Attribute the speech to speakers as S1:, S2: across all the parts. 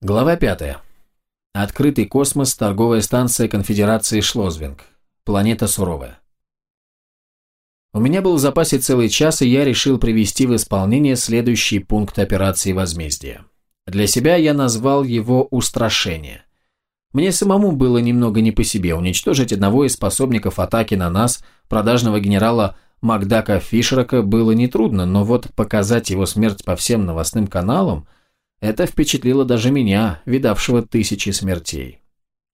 S1: Глава 5. Открытый космос, торговая станция Конфедерации Шлозвинг. Планета суровая. У меня был в запасе целый час, и я решил привести в исполнение следующий пункт операции возмездия. Для себя я назвал его «Устрашение». Мне самому было немного не по себе уничтожить одного из способников атаки на нас, продажного генерала Макдака Фишерака, было нетрудно, но вот показать его смерть по всем новостным каналам – это впечатлило даже меня, видавшего тысячи смертей.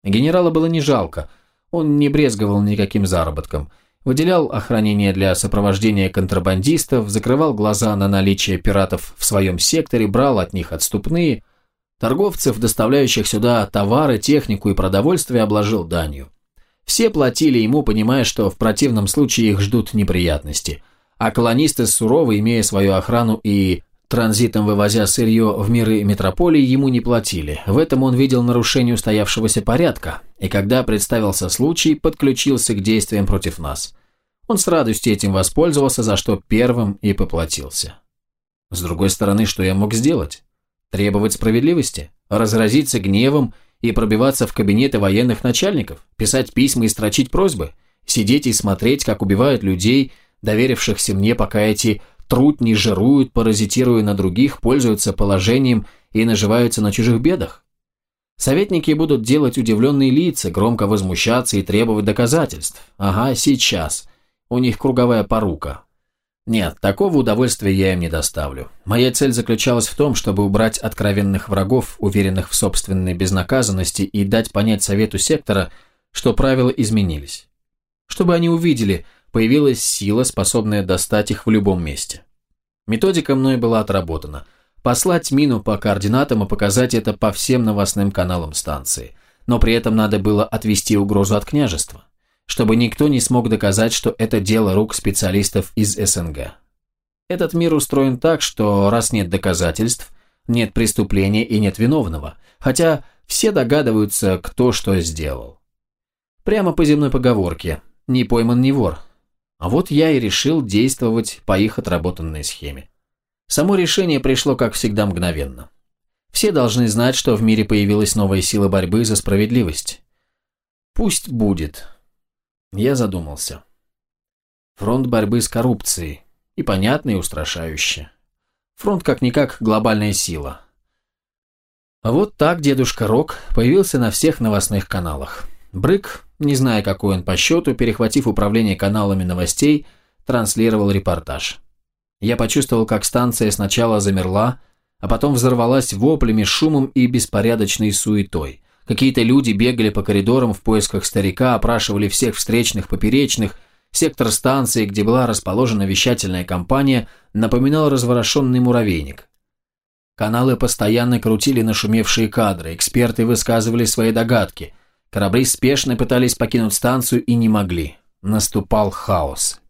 S1: Генерала было не жалко, он не брезговал никаким заработком, выделял охранение для сопровождения контрабандистов, закрывал глаза на наличие пиратов в своем секторе, брал от них отступные, торговцев, доставляющих сюда товары, технику и продовольствие, обложил данью. Все платили ему, понимая, что в противном случае их ждут неприятности, а колонисты сурово, имея свою охрану и Транзитом вывозя сырье в миры метрополии ему не платили. В этом он видел нарушение устоявшегося порядка, и когда представился случай, подключился к действиям против нас. Он с радостью этим воспользовался, за что первым и поплатился. С другой стороны, что я мог сделать? Требовать справедливости? Разразиться гневом и пробиваться в кабинеты военных начальников? Писать письма и строчить просьбы? Сидеть и смотреть, как убивают людей, доверившихся мне, пока эти трутни жируют, паразитируя на других, пользуются положением и наживаются на чужих бедах? Советники будут делать удивленные лица, громко возмущаться и требовать доказательств. Ага, сейчас. У них круговая порука. Нет, такого удовольствия я им не доставлю. Моя цель заключалась в том, чтобы убрать откровенных врагов, уверенных в собственной безнаказанности, и дать понять Совету Сектора, что правила изменились. Чтобы они увидели, появилась сила, способная достать их в любом месте. Методика мной была отработана. Послать мину по координатам и показать это по всем новостным каналам станции. Но при этом надо было отвести угрозу от княжества, чтобы никто не смог доказать, что это дело рук специалистов из СНГ. Этот мир устроен так, что раз нет доказательств, нет преступления и нет виновного, хотя все догадываются, кто что сделал. Прямо по земной поговорке «не пойман не вор», а вот я и решил действовать по их отработанной схеме. Само решение пришло, как всегда, мгновенно. Все должны знать, что в мире появилась новая сила борьбы за справедливость. Пусть будет. Я задумался. Фронт борьбы с коррупцией. И понятно, и устрашающе. Фронт как-никак глобальная сила. А вот так дедушка Рок появился на всех новостных каналах. Брык, не зная, какой он по счету, перехватив управление каналами новостей, транслировал репортаж. Я почувствовал, как станция сначала замерла, а потом взорвалась воплями, шумом и беспорядочной суетой. Какие-то люди бегали по коридорам в поисках старика, опрашивали всех встречных поперечных. Сектор станции, где была расположена вещательная компания, напоминал разворошенный муравейник. Каналы постоянно крутили нашумевшие кадры, эксперты высказывали свои догадки – Корабли спешно пытались покинуть станцию и не могли. Наступал хаос.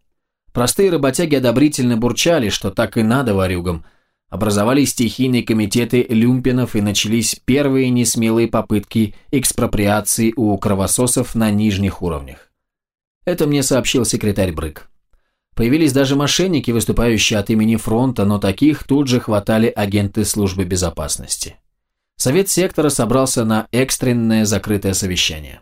S1: Простые работяги одобрительно бурчали, что так и надо варюгам. Образовались стихийные комитеты люмпинов и начались первые несмелые попытки экспроприации у кровососов на нижних уровнях. Это мне сообщил секретарь Брык. Появились даже мошенники, выступающие от имени фронта, но таких тут же хватали агенты службы безопасности. Совет сектора собрался на экстренное закрытое совещание.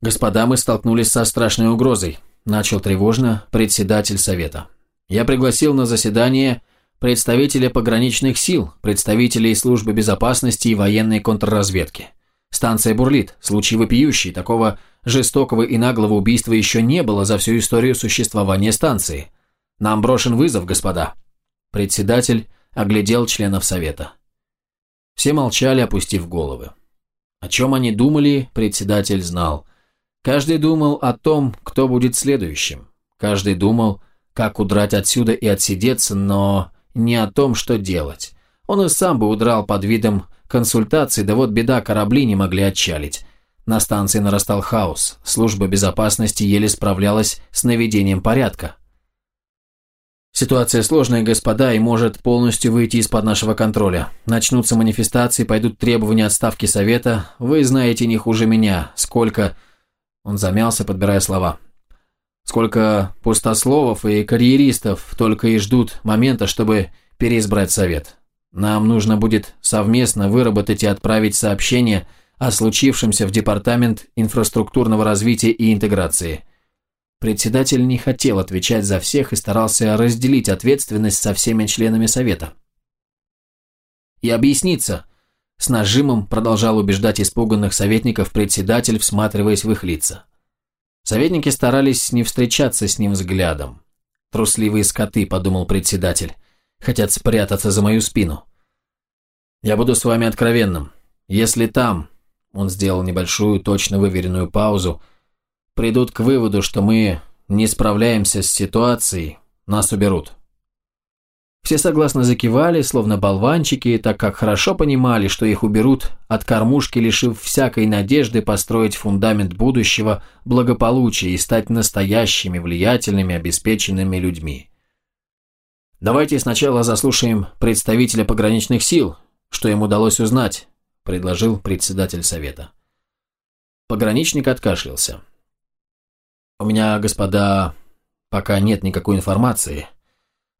S1: «Господа, мы столкнулись со страшной угрозой», – начал тревожно председатель совета. «Я пригласил на заседание представителя пограничных сил, представителей службы безопасности и военной контрразведки. Станция бурлит, случай вопиющий, такого жестокого и наглого убийства еще не было за всю историю существования станции. Нам брошен вызов, господа». Председатель оглядел членов совета. Все молчали, опустив головы. О чем они думали, председатель знал. Каждый думал о том, кто будет следующим. Каждый думал, как удрать отсюда и отсидеться, но не о том, что делать. Он и сам бы удрал под видом консультаций, да вот беда, корабли не могли отчалить. На станции нарастал хаос, служба безопасности еле справлялась с наведением порядка. Ситуация сложная, господа, и может полностью выйти из-под нашего контроля. Начнутся манифестации, пойдут требования отставки совета. Вы знаете не хуже меня, сколько...» Он замялся, подбирая слова. «Сколько пустословов и карьеристов только и ждут момента, чтобы переизбрать совет. Нам нужно будет совместно выработать и отправить сообщение о случившемся в Департамент инфраструктурного развития и интеграции. Председатель не хотел отвечать за всех и старался разделить ответственность со всеми членами Совета. «И объясниться», – с нажимом продолжал убеждать испуганных советников председатель, всматриваясь в их лица. Советники старались не встречаться с ним взглядом. «Трусливые скоты», – подумал председатель, – «хотят спрятаться за мою спину». «Я буду с вами откровенным. Если там, он сделал небольшую, точно выверенную паузу. Придут к выводу, что мы не справляемся с ситуацией, нас уберут. Все согласно закивали, словно болванчики, так как хорошо понимали, что их уберут от кормушки, лишив всякой надежды построить фундамент будущего благополучия и стать настоящими, влиятельными, обеспеченными людьми. Давайте сначала заслушаем представителя пограничных сил, что им удалось узнать, предложил председатель совета. Пограничник откашлялся. «У меня, господа, пока нет никакой информации.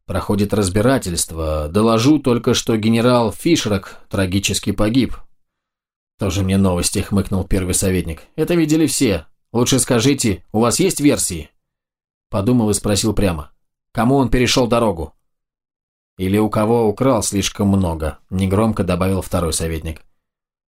S1: Проходит разбирательство. Доложу только, что генерал Фишрак трагически погиб». «Тоже мне новости», — хмыкнул первый советник. «Это видели все. Лучше скажите, у вас есть версии?» Подумал и спросил прямо. «Кому он перешел дорогу?» «Или у кого украл слишком много», — негромко добавил второй советник.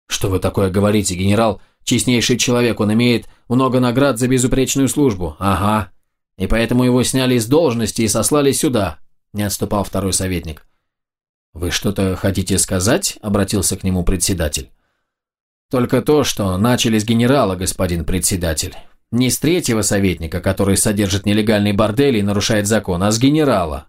S1: «Что вы такое говорите, генерал? Честнейший человек, он имеет много наград за безупречную службу». «Ага. И поэтому его сняли с должности и сослали сюда», – не отступал второй советник. «Вы что-то хотите сказать?» – обратился к нему председатель. «Только то, что начали с генерала, господин председатель. Не с третьего советника, который содержит нелегальный бордель и нарушает закон, а с генерала».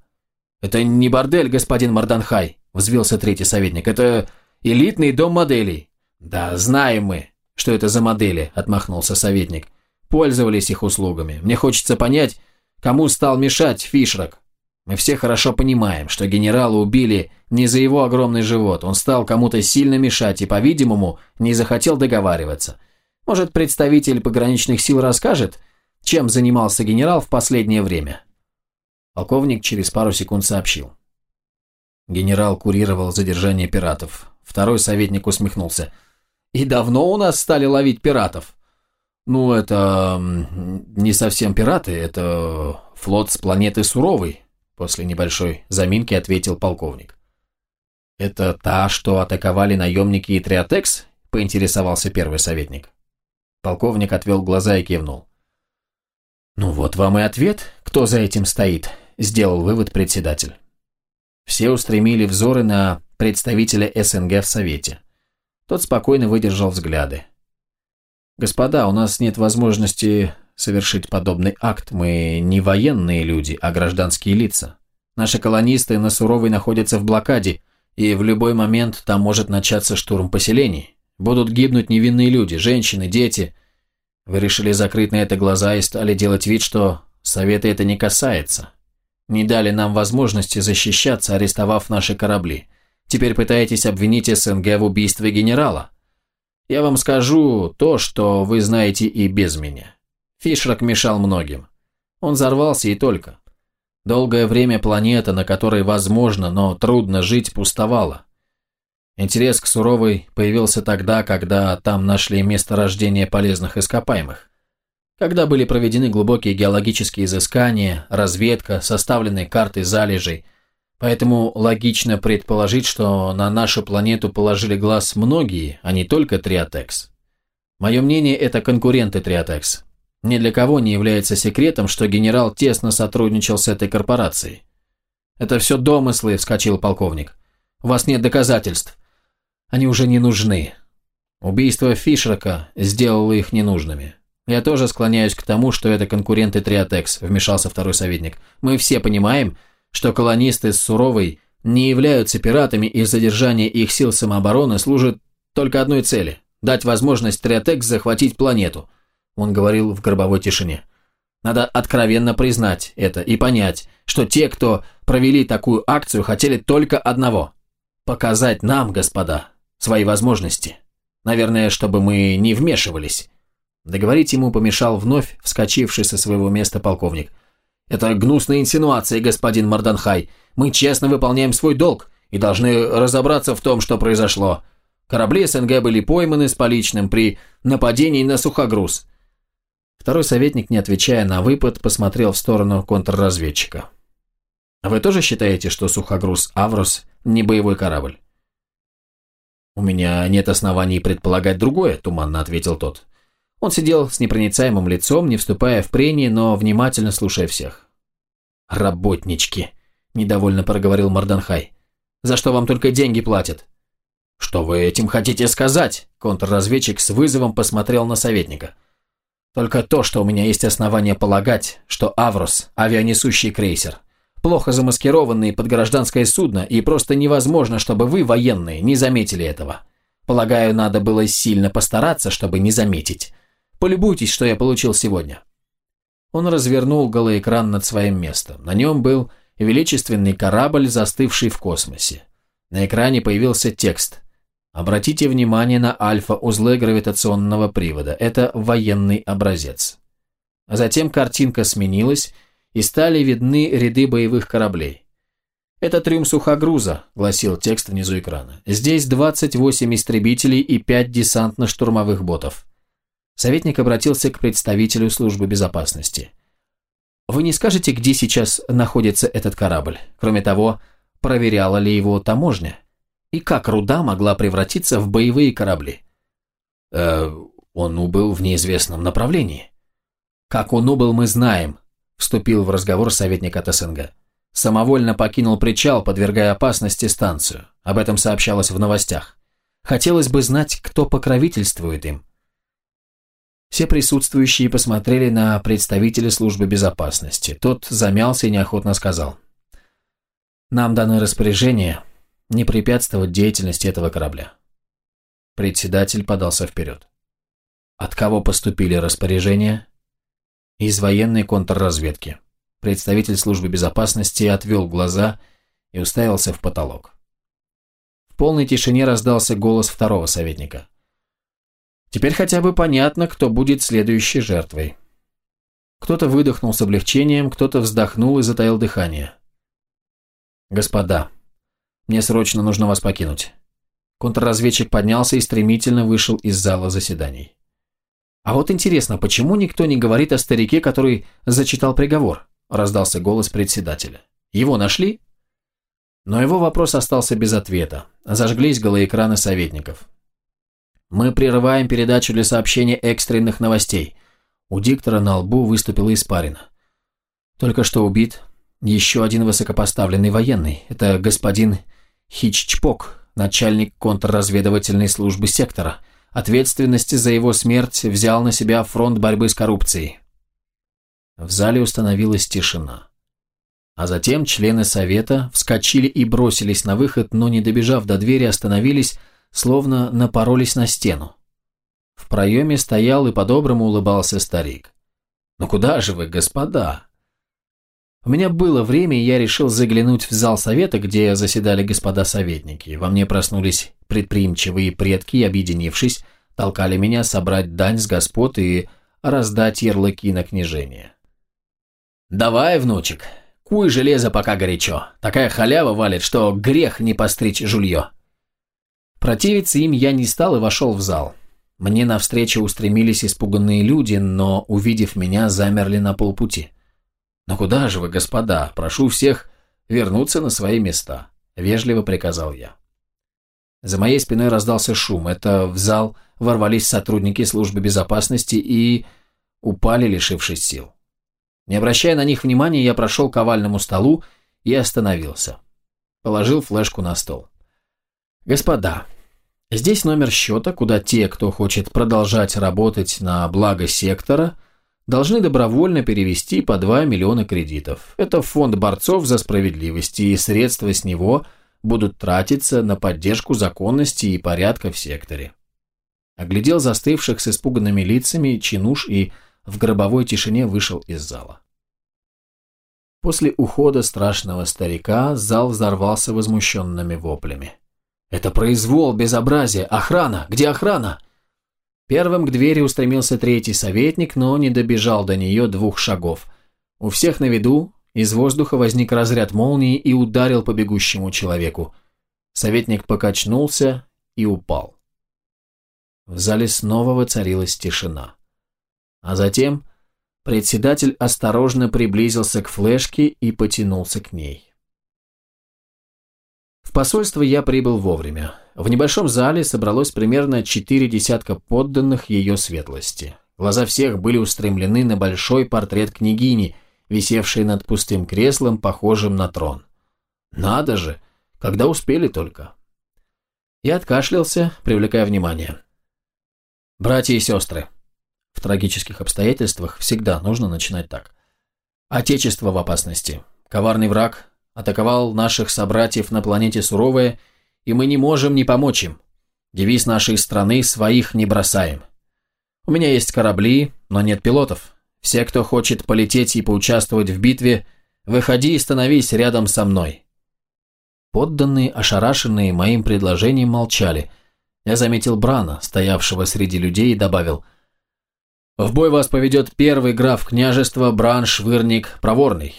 S1: «Это не бордель, господин Марданхай», – взвился третий советник. «Это элитный дом моделей. «Да, знаем мы, что это за модели», – отмахнулся советник. «Пользовались их услугами. Мне хочется понять, кому стал мешать Фишрак. Мы все хорошо понимаем, что генерала убили не за его огромный живот. Он стал кому-то сильно мешать и, по-видимому, не захотел договариваться. Может, представитель пограничных сил расскажет, чем занимался генерал в последнее время?» Полковник через пару секунд сообщил. Генерал курировал задержание пиратов. Второй советник усмехнулся – и давно у нас стали ловить пиратов? Ну, это не совсем пираты, это флот с планеты Суровый, после небольшой заминки ответил полковник. Это та, что атаковали наемники и Триотекс? поинтересовался первый советник. Полковник отвел глаза и кивнул. «Ну вот вам и ответ, кто за этим стоит», – сделал вывод председатель. Все устремили взоры на представителя СНГ в Совете. Тот спокойно выдержал взгляды. «Господа, у нас нет возможности совершить подобный акт. Мы не военные люди, а гражданские лица. Наши колонисты на Суровой находятся в блокаде, и в любой момент там может начаться штурм поселений. Будут гибнуть невинные люди, женщины, дети. Вы решили закрыть на это глаза и стали делать вид, что Совета это не касается. Не дали нам возможности защищаться, арестовав наши корабли. Теперь пытаетесь обвинить СНГ в убийстве генерала. Я вам скажу то, что вы знаете и без меня. Фишрак мешал многим. Он взорвался и только. Долгое время планета, на которой возможно, но трудно жить, пустовала. Интерес к Суровой появился тогда, когда там нашли месторождение полезных ископаемых. Когда были проведены глубокие геологические изыскания, разведка, составлены карты залежей – Поэтому логично предположить, что на нашу планету положили глаз многие, а не только Триотекс. Мое мнение – это конкуренты Триотекс. Ни для кого не является секретом, что генерал тесно сотрудничал с этой корпорацией. «Это все домыслы», – вскочил полковник. «У вас нет доказательств. Они уже не нужны. Убийство Фишрака сделало их ненужными. Я тоже склоняюсь к тому, что это конкуренты Триотекс», – вмешался второй советник. «Мы все понимаем, что колонисты с Суровой не являются пиратами и задержание их сил самообороны служит только одной цели – дать возможность Триотекс захватить планету. Он говорил в гробовой тишине. Надо откровенно признать это и понять, что те, кто провели такую акцию, хотели только одного – показать нам, господа, свои возможности. Наверное, чтобы мы не вмешивались. Договорить ему помешал вновь вскочивший со своего места полковник – это гнусная инсинуация, господин Марданхай. Мы честно выполняем свой долг, и должны разобраться в том, что произошло. Корабли СНГ были пойманы с поличным при нападении на сухогруз. Второй советник, не отвечая на выпад, посмотрел в сторону контрразведчика. «Вы тоже считаете, что сухогруз «Аврос» не боевой корабль?» «У меня нет оснований предполагать другое», – туманно ответил тот. Он сидел с непроницаемым лицом, не вступая в прение, но внимательно слушая всех. «Работнички», – недовольно проговорил Марданхай. «За что вам только деньги платят?» «Что вы этим хотите сказать?» Контрразведчик с вызовом посмотрел на советника. «Только то, что у меня есть основания полагать, что «Аврос» – авианесущий крейсер. Плохо замаскированный под гражданское судно, и просто невозможно, чтобы вы, военные, не заметили этого. Полагаю, надо было сильно постараться, чтобы не заметить. Полюбуйтесь, что я получил сегодня». Он развернул голоэкран над своим местом. На нем был величественный корабль, застывший в космосе. На экране появился текст Обратите внимание на альфа-узлы гравитационного привода. Это военный образец. Затем картинка сменилась, и стали видны ряды боевых кораблей. «Это трюм сухогруза», – гласил текст внизу экрана. «Здесь 28 истребителей и 5 десантно-штурмовых ботов». Советник обратился к представителю службы безопасности. «Вы не скажете, где сейчас находится этот корабль? Кроме того, проверяла ли его таможня?» И как руда могла превратиться в боевые корабли? Э, он убыл в неизвестном направлении. Как он убыл, мы знаем, вступил в разговор советник от СНГ. Самовольно покинул причал, подвергая опасности станцию. Об этом сообщалось в новостях. Хотелось бы знать, кто покровительствует им. Все присутствующие посмотрели на представителя службы безопасности. Тот замялся и неохотно сказал. «Нам даны распоряжения не препятствовать деятельности этого корабля. Председатель подался вперед. От кого поступили распоряжения? Из военной контрразведки. Представитель службы безопасности отвел глаза и уставился в потолок. В полной тишине раздался голос второго советника. Теперь хотя бы понятно, кто будет следующей жертвой. Кто-то выдохнул с облегчением, кто-то вздохнул и затаил дыхание. «Господа», мне срочно нужно вас покинуть». Контрразведчик поднялся и стремительно вышел из зала заседаний. «А вот интересно, почему никто не говорит о старике, который зачитал приговор?» – раздался голос председателя. «Его нашли?» Но его вопрос остался без ответа. Зажглись голоэкраны советников. «Мы прерываем передачу для сообщения экстренных новостей». У диктора на лбу выступила испарина. «Только что убит еще один высокопоставленный военный. Это господин Хиччпок, начальник контрразведывательной службы сектора. Ответственность за его смерть взял на себя фронт борьбы с коррупцией. В зале установилась тишина. А затем члены совета вскочили и бросились на выход, но не добежав до двери, остановились, словно напоролись на стену. В проеме стоял и по-доброму улыбался старик. «Ну куда же вы, господа? У меня было время, и я решил заглянуть в зал совета, где заседали господа советники. Во мне проснулись предприимчивые предки и, объединившись, толкали меня собрать дань с господ и раздать ярлыки на княжение. «Давай, внучек, куй железо пока горячо. Такая халява валит, что грех не постричь жулье». Противиться им я не стал и вошел в зал. Мне навстречу устремились испуганные люди, но, увидев меня, замерли на полпути. «Но куда же вы, господа? Прошу всех вернуться на свои места», – вежливо приказал я. За моей спиной раздался шум. Это в зал ворвались сотрудники службы безопасности и упали, лишившись сил. Не обращая на них внимания, я прошел к овальному столу и остановился. Положил флешку на стол. «Господа, здесь номер счета, куда те, кто хочет продолжать работать на благо сектора, должны добровольно перевести по 2 миллиона кредитов. Это фонд борцов за справедливость, и средства с него будут тратиться на поддержку законности и порядка в секторе. Оглядел застывших с испуганными лицами чинуш и в гробовой тишине вышел из зала. После ухода страшного старика зал взорвался возмущенными воплями. «Это произвол, безобразие! Охрана! Где охрана?» Первым к двери устремился третий советник, но не добежал до нее двух шагов. У всех на виду из воздуха возник разряд молнии и ударил по бегущему человеку. Советник покачнулся и упал. В зале снова воцарилась тишина. А затем председатель осторожно приблизился к флешке и потянулся к ней. Посольство я прибыл вовремя. В небольшом зале собралось примерно четыре десятка подданных ее светлости. Глаза всех были устремлены на большой портрет княгини, висевший над пустым креслом, похожим на трон. Надо же, когда успели только. Я откашлялся, привлекая внимание. Братья и сестры. В трагических обстоятельствах всегда нужно начинать так. Отечество в опасности. Коварный враг атаковал наших собратьев на планете Суровая, и мы не можем не помочь им. Девиз нашей страны «Своих не бросаем». У меня есть корабли, но нет пилотов. Все, кто хочет полететь и поучаствовать в битве, выходи и становись рядом со мной. Подданные, ошарашенные моим предложением, молчали. Я заметил Брана, стоявшего среди людей, и добавил «В бой вас поведет первый граф княжества Бран Швырник Проворный».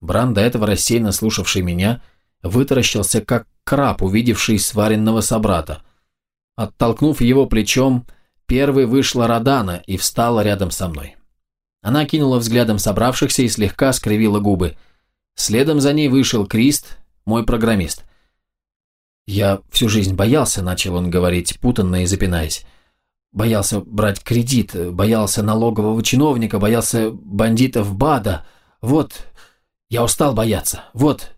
S1: Бран, до этого рассеянно слушавший меня, вытаращился, как краб, увидевший сваренного собрата. Оттолкнув его плечом, первой вышла Радана и встала рядом со мной. Она кинула взглядом собравшихся и слегка скривила губы. Следом за ней вышел Крист, мой программист. «Я всю жизнь боялся», — начал он говорить, путанно и запинаясь. «Боялся брать кредит, боялся налогового чиновника, боялся бандитов БАДа. Вот, я устал бояться. Вот,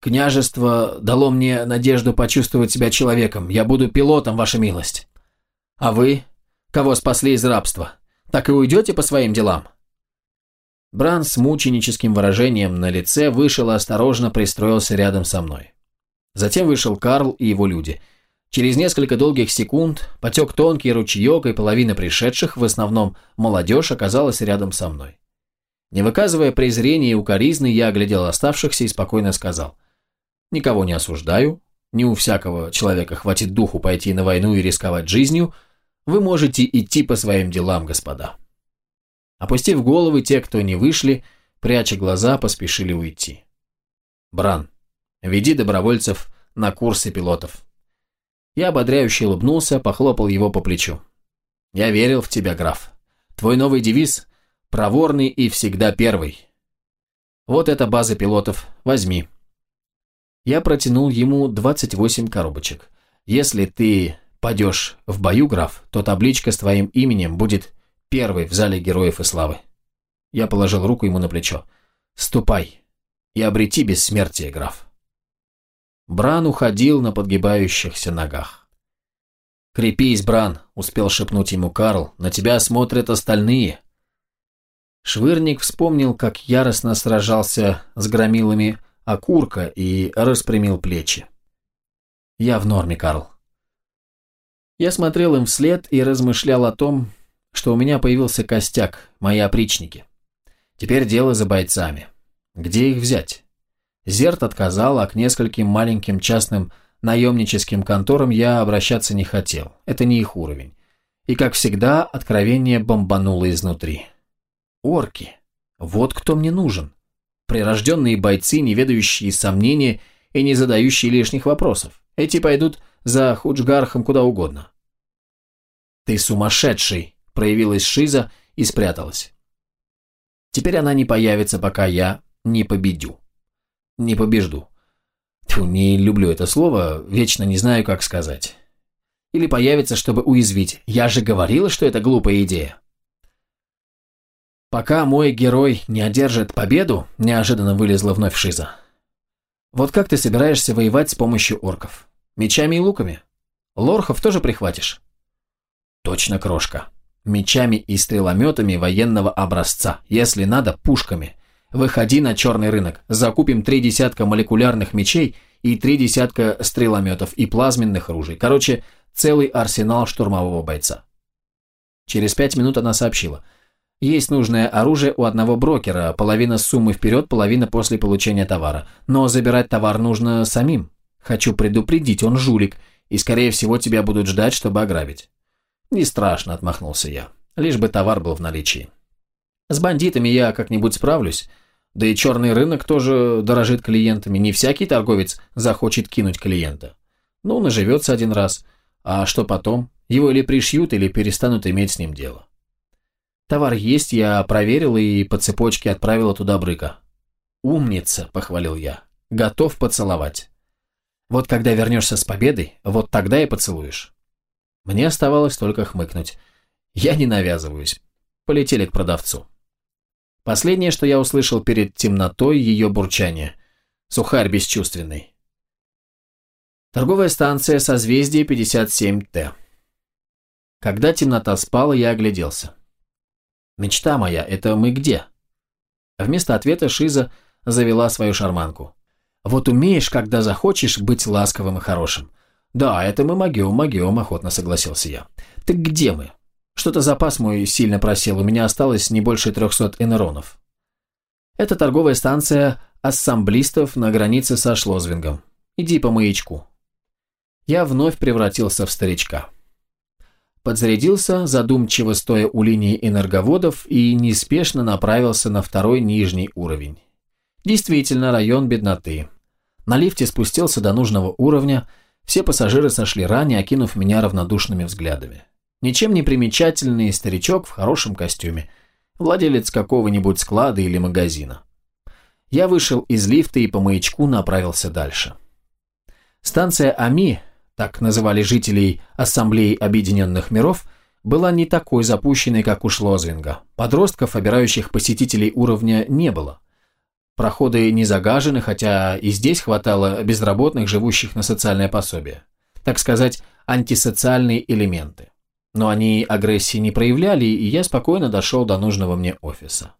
S1: княжество дало мне надежду почувствовать себя человеком. Я буду пилотом, ваша милость. А вы, кого спасли из рабства, так и уйдете по своим делам?» Бран с мученическим выражением на лице вышел и осторожно пристроился рядом со мной. Затем вышел Карл и его люди. Через несколько долгих секунд потек тонкий ручеек, и половина пришедших, в основном молодежь, оказалась рядом со мной. Не выказывая презрения и укоризны, я оглядел оставшихся и спокойно сказал. «Никого не осуждаю, не у всякого человека хватит духу пойти на войну и рисковать жизнью. Вы можете идти по своим делам, господа». Опустив головы, те, кто не вышли, пряча глаза, поспешили уйти. Бран, веди добровольцев на курсы пилотов. Я ободряюще улыбнулся, похлопал его по плечу. Я верил в тебя, граф. Твой новый девиз – проворный и всегда первый. Вот эта база пилотов, возьми. Я протянул ему 28 коробочек. Если ты падешь в бою, граф, то табличка с твоим именем будет Первый в зале героев и славы. Я положил руку ему на плечо. «Ступай и обрети бессмертие, граф». Бран уходил на подгибающихся ногах. «Крепись, Бран», — успел шепнуть ему Карл, — «на тебя смотрят остальные». Швырник вспомнил, как яростно сражался с громилами окурка и распрямил плечи. «Я в норме, Карл». Я смотрел им вслед и размышлял о том, что у меня появился костяк, мои опричники. Теперь дело за бойцами. Где их взять? Зерт отказал, а к нескольким маленьким частным наемническим конторам я обращаться не хотел. Это не их уровень. И, как всегда, откровение бомбануло изнутри. Орки. Вот кто мне нужен. Прирожденные бойцы, не ведающие сомнения и не задающие лишних вопросов. Эти пойдут за Худжгархом куда угодно. «Ты сумасшедший!» проявилась Шиза и спряталась. Теперь она не появится, пока я не победю. Не побежду. Тьфу, не люблю это слово, вечно не знаю, как сказать. Или появится, чтобы уязвить. Я же говорила, что это глупая идея. Пока мой герой не одержит победу, неожиданно вылезла вновь Шиза. Вот как ты собираешься воевать с помощью орков? Мечами и луками? Лорхов тоже прихватишь? Точно, крошка мечами и стрелометами военного образца, если надо, пушками. Выходи на черный рынок, закупим три десятка молекулярных мечей и три десятка стрелометов и плазменных ружей. Короче, целый арсенал штурмового бойца. Через пять минут она сообщила. Есть нужное оружие у одного брокера, половина суммы вперед, половина после получения товара. Но забирать товар нужно самим. Хочу предупредить, он жулик, и скорее всего тебя будут ждать, чтобы ограбить. «Не страшно», — отмахнулся я. «Лишь бы товар был в наличии. С бандитами я как-нибудь справлюсь, Да и черный рынок тоже дорожит клиентами. Не всякий торговец захочет кинуть клиента. Ну, наживется один раз. А что потом? Его или пришьют, или перестанут иметь с ним дело. Товар есть, я проверил и по цепочке отправила туда брыка. «Умница», — похвалил я. «Готов поцеловать». «Вот когда вернешься с победой, вот тогда и поцелуешь». Мне оставалось только хмыкнуть. Я не навязываюсь. Полетели к продавцу. Последнее, что я услышал перед темнотой, ее бурчание. Сухарь бесчувственный. Торговая станция созвездие 57Т. Когда темнота спала, я огляделся. Мечта моя, это мы где? Вместо ответа Шиза завела свою шарманку. Вот умеешь, когда захочешь, быть ласковым и хорошим. Да, это мы могем, могем, охотно согласился я. Так где мы? Что-то запас мой сильно просел, у меня осталось не больше трехсот энеронов. Это торговая станция ассамблистов на границе со Шлозвингом. Иди по маячку. Я вновь превратился в старичка. Подзарядился, задумчиво стоя у линии энерговодов и неспешно направился на второй нижний уровень. Действительно, район бедноты. На лифте спустился до нужного уровня, все пассажиры сошли ранее, окинув меня равнодушными взглядами. Ничем не примечательный старичок в хорошем костюме, владелец какого-нибудь склада или магазина. Я вышел из лифта и по маячку направился дальше. Станция АМИ, так называли жителей Ассамблеи Объединенных Миров, была не такой запущенной, как у Шлозвинга. Подростков, обирающих посетителей уровня, не было. Проходы не загажены, хотя и здесь хватало безработных, живущих на социальное пособие. Так сказать, антисоциальные элементы. Но они агрессии не проявляли, и я спокойно дошел до нужного мне офиса.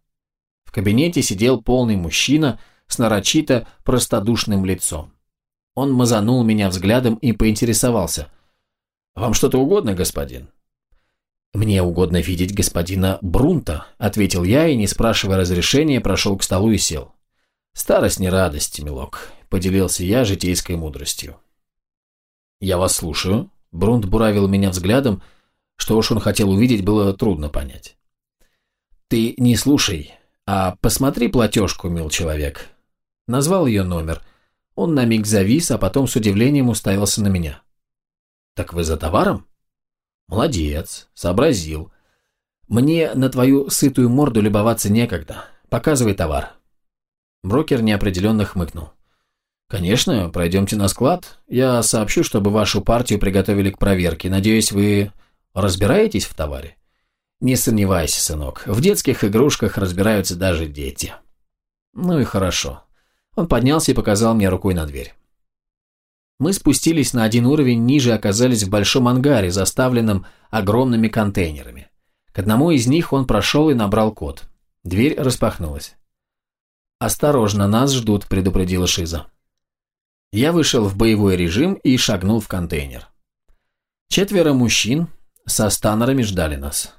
S1: В кабинете сидел полный мужчина с нарочито простодушным лицом. Он мазанул меня взглядом и поинтересовался. «Вам что-то угодно, господин?» «Мне угодно видеть господина Брунта», — ответил я и, не спрашивая разрешения, прошел к столу и сел. «Старость не радость, милок», — поделился я житейской мудростью. «Я вас слушаю», — Брунт буравил меня взглядом, — что уж он хотел увидеть, было трудно понять. «Ты не слушай, а посмотри платежку, мил человек». Назвал ее номер. Он на миг завис, а потом с удивлением уставился на меня. «Так вы за товаром?» «Молодец, сообразил. Мне на твою сытую морду любоваться некогда. Показывай товар». Брокер неопределенно хмыкнул. «Конечно, пройдемте на склад. Я сообщу, чтобы вашу партию приготовили к проверке. Надеюсь, вы Разбираетесь в товаре? Не сомневайся, сынок, в детских игрушках разбираются даже дети. Ну и хорошо. Он поднялся и показал мне рукой на дверь. Мы спустились на один уровень ниже и оказались в большом ангаре, заставленном огромными контейнерами. К одному из них он прошел и набрал код. Дверь распахнулась. «Осторожно, нас ждут», – предупредила Шиза. Я вышел в боевой режим и шагнул в контейнер. Четверо мужчин, со станерами ждали нас.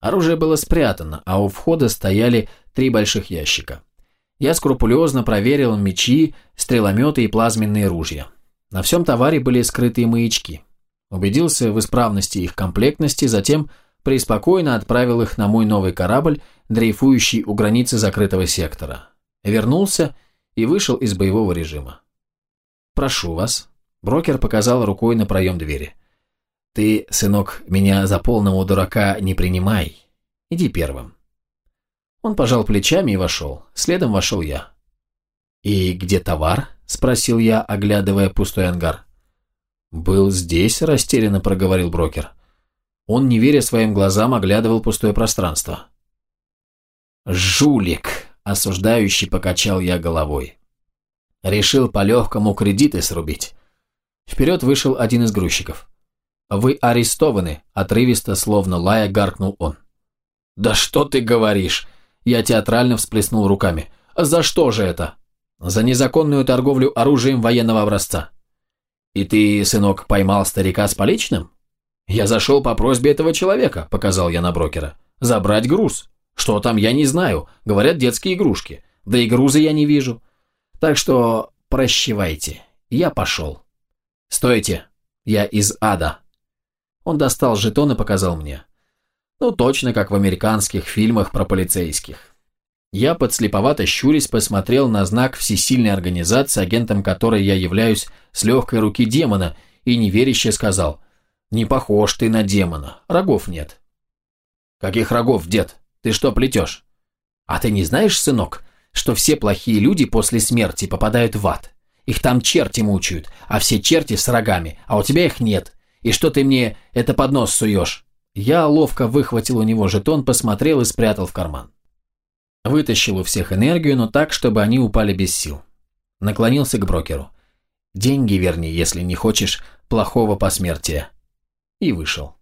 S1: Оружие было спрятано, а у входа стояли три больших ящика. Я скрупулезно проверил мечи, стрелометы и плазменные ружья. На всем товаре были скрытые маячки. Убедился в исправности их комплектности, затем преспокойно отправил их на мой новый корабль, дрейфующий у границы закрытого сектора. Вернулся и вышел из боевого режима. «Прошу вас». Брокер показал рукой на проем двери. Ты, сынок, меня за полного дурака не принимай. Иди первым. Он пожал плечами и вошел. Следом вошел я. «И где товар?» – спросил я, оглядывая пустой ангар. «Был здесь», – растерянно проговорил брокер. Он, не веря своим глазам, оглядывал пустое пространство. «Жулик!» – осуждающий покачал я головой. Решил по-легкому кредиты срубить. Вперед вышел один из грузчиков. «Вы арестованы», – отрывисто, словно лая, гаркнул он. «Да что ты говоришь?» Я театрально всплеснул руками. «За что же это?» «За незаконную торговлю оружием военного образца». «И ты, сынок, поймал старика с поличным?» «Я зашел по просьбе этого человека», – показал я на брокера. «Забрать груз. Что там, я не знаю. Говорят, детские игрушки. Да и груза я не вижу. Так что прощевайте. Я пошел». «Стойте. Я из ада». Он достал жетон и показал мне. Ну, точно как в американских фильмах про полицейских. Я, подслеповато щурясь, посмотрел на знак всесильной организации, агентом которой я являюсь с легкой руки демона, и неверяще сказал, «Не похож ты на демона, рогов нет». «Каких рогов, дед? Ты что плетешь?» «А ты не знаешь, сынок, что все плохие люди после смерти попадают в ад? Их там черти мучают, а все черти с рогами, а у тебя их нет. И что ты мне это под нос суешь?» Я ловко выхватил у него жетон, посмотрел и спрятал в карман. Вытащил у всех энергию, но так, чтобы они упали без сил. Наклонился к брокеру. «Деньги верни, если не хочешь плохого посмертия». И вышел.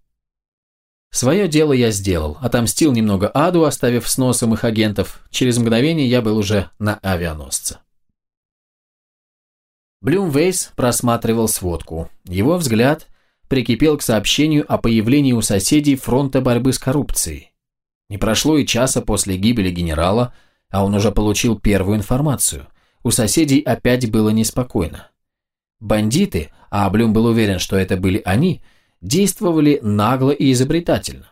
S1: Свое дело я сделал, отомстил немного аду, оставив с носом их агентов. Через мгновение я был уже на авианосце. Блюмвейс просматривал сводку. Его взгляд прикипел к сообщению о появлении у соседей фронта борьбы с коррупцией. Не прошло и часа после гибели генерала, а он уже получил первую информацию. У соседей опять было неспокойно. Бандиты, а Блюм был уверен, что это были они, действовали нагло и изобретательно.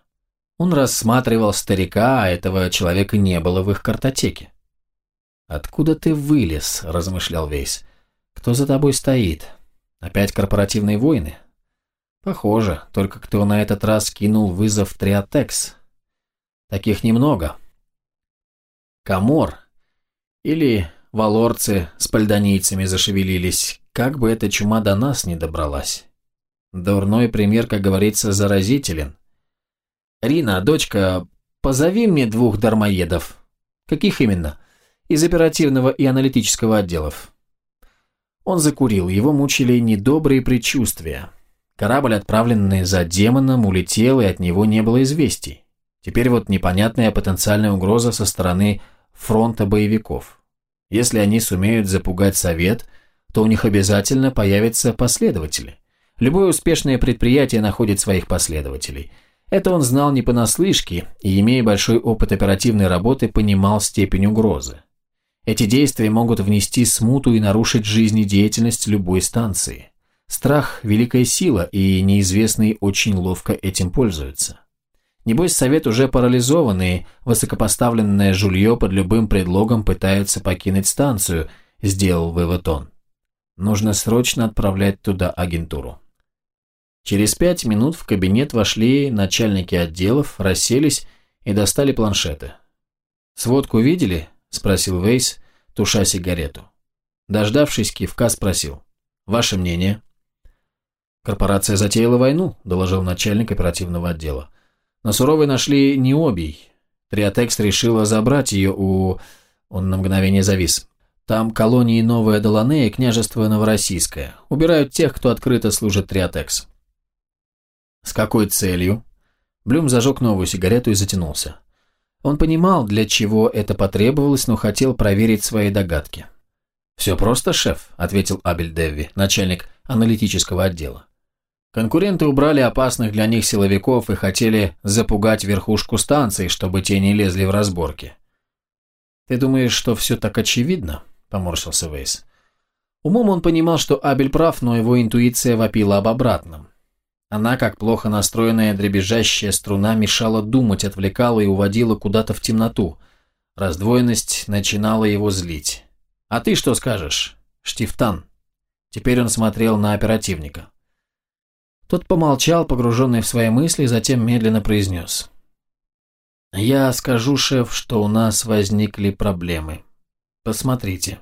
S1: Он рассматривал старика, а этого человека не было в их картотеке. «Откуда ты вылез?» – размышлял Вейс. «Кто за тобой стоит? Опять корпоративные войны?» «Похоже, только кто на этот раз кинул вызов Триотекс, Таких немного. Камор или валорцы с пальдонийцами зашевелились, как бы эта чума до нас не добралась. Дурной пример, как говорится, заразителен. «Рина, дочка, позови мне двух дармоедов». «Каких именно?» «Из оперативного и аналитического отделов». Он закурил, его мучили недобрые предчувствия. Корабль, отправленный за демоном, улетел, и от него не было известий. Теперь вот непонятная потенциальная угроза со стороны фронта боевиков. Если они сумеют запугать совет, то у них обязательно появятся последователи. Любое успешное предприятие находит своих последователей. Это он знал не понаслышке и, имея большой опыт оперативной работы, понимал степень угрозы. Эти действия могут внести смуту и нарушить жизнедеятельность любой станции. Страх – великая сила, и неизвестные очень ловко этим пользуются. Небось, совет уже парализован, и высокопоставленное жулье под любым предлогом пытается покинуть станцию, сделал вывод он. Нужно срочно отправлять туда агентуру. Через пять минут в кабинет вошли начальники отделов, расселись и достали планшеты. «Сводку видели?» – спросил Вейс, туша сигарету. Дождавшись кивка, спросил. «Ваше мнение?» «Корпорация затеяла войну», – доложил начальник оперативного отдела. На Суровой нашли необий. Триотекс решила забрать ее у... Он на мгновение завис. Там колонии Новая Доланея и княжество Новороссийское. Убирают тех, кто открыто служит Триотекс. С какой целью? Блюм зажег новую сигарету и затянулся. Он понимал, для чего это потребовалось, но хотел проверить свои догадки. «Все просто, шеф», — ответил Абель Девви, начальник аналитического отдела. Конкуренты убрали опасных для них силовиков и хотели запугать верхушку станции, чтобы те не лезли в разборки. «Ты думаешь, что все так очевидно?» – поморщился Вейс. Умом он понимал, что Абель прав, но его интуиция вопила об обратном. Она, как плохо настроенная дребезжащая струна, мешала думать, отвлекала и уводила куда-то в темноту. Раздвоенность начинала его злить. «А ты что скажешь, Штифтан?» Теперь он смотрел на оперативника. Тот помолчал, погруженный в свои мысли, затем медленно произнес. «Я скажу, шеф, что у нас возникли проблемы. Посмотрите».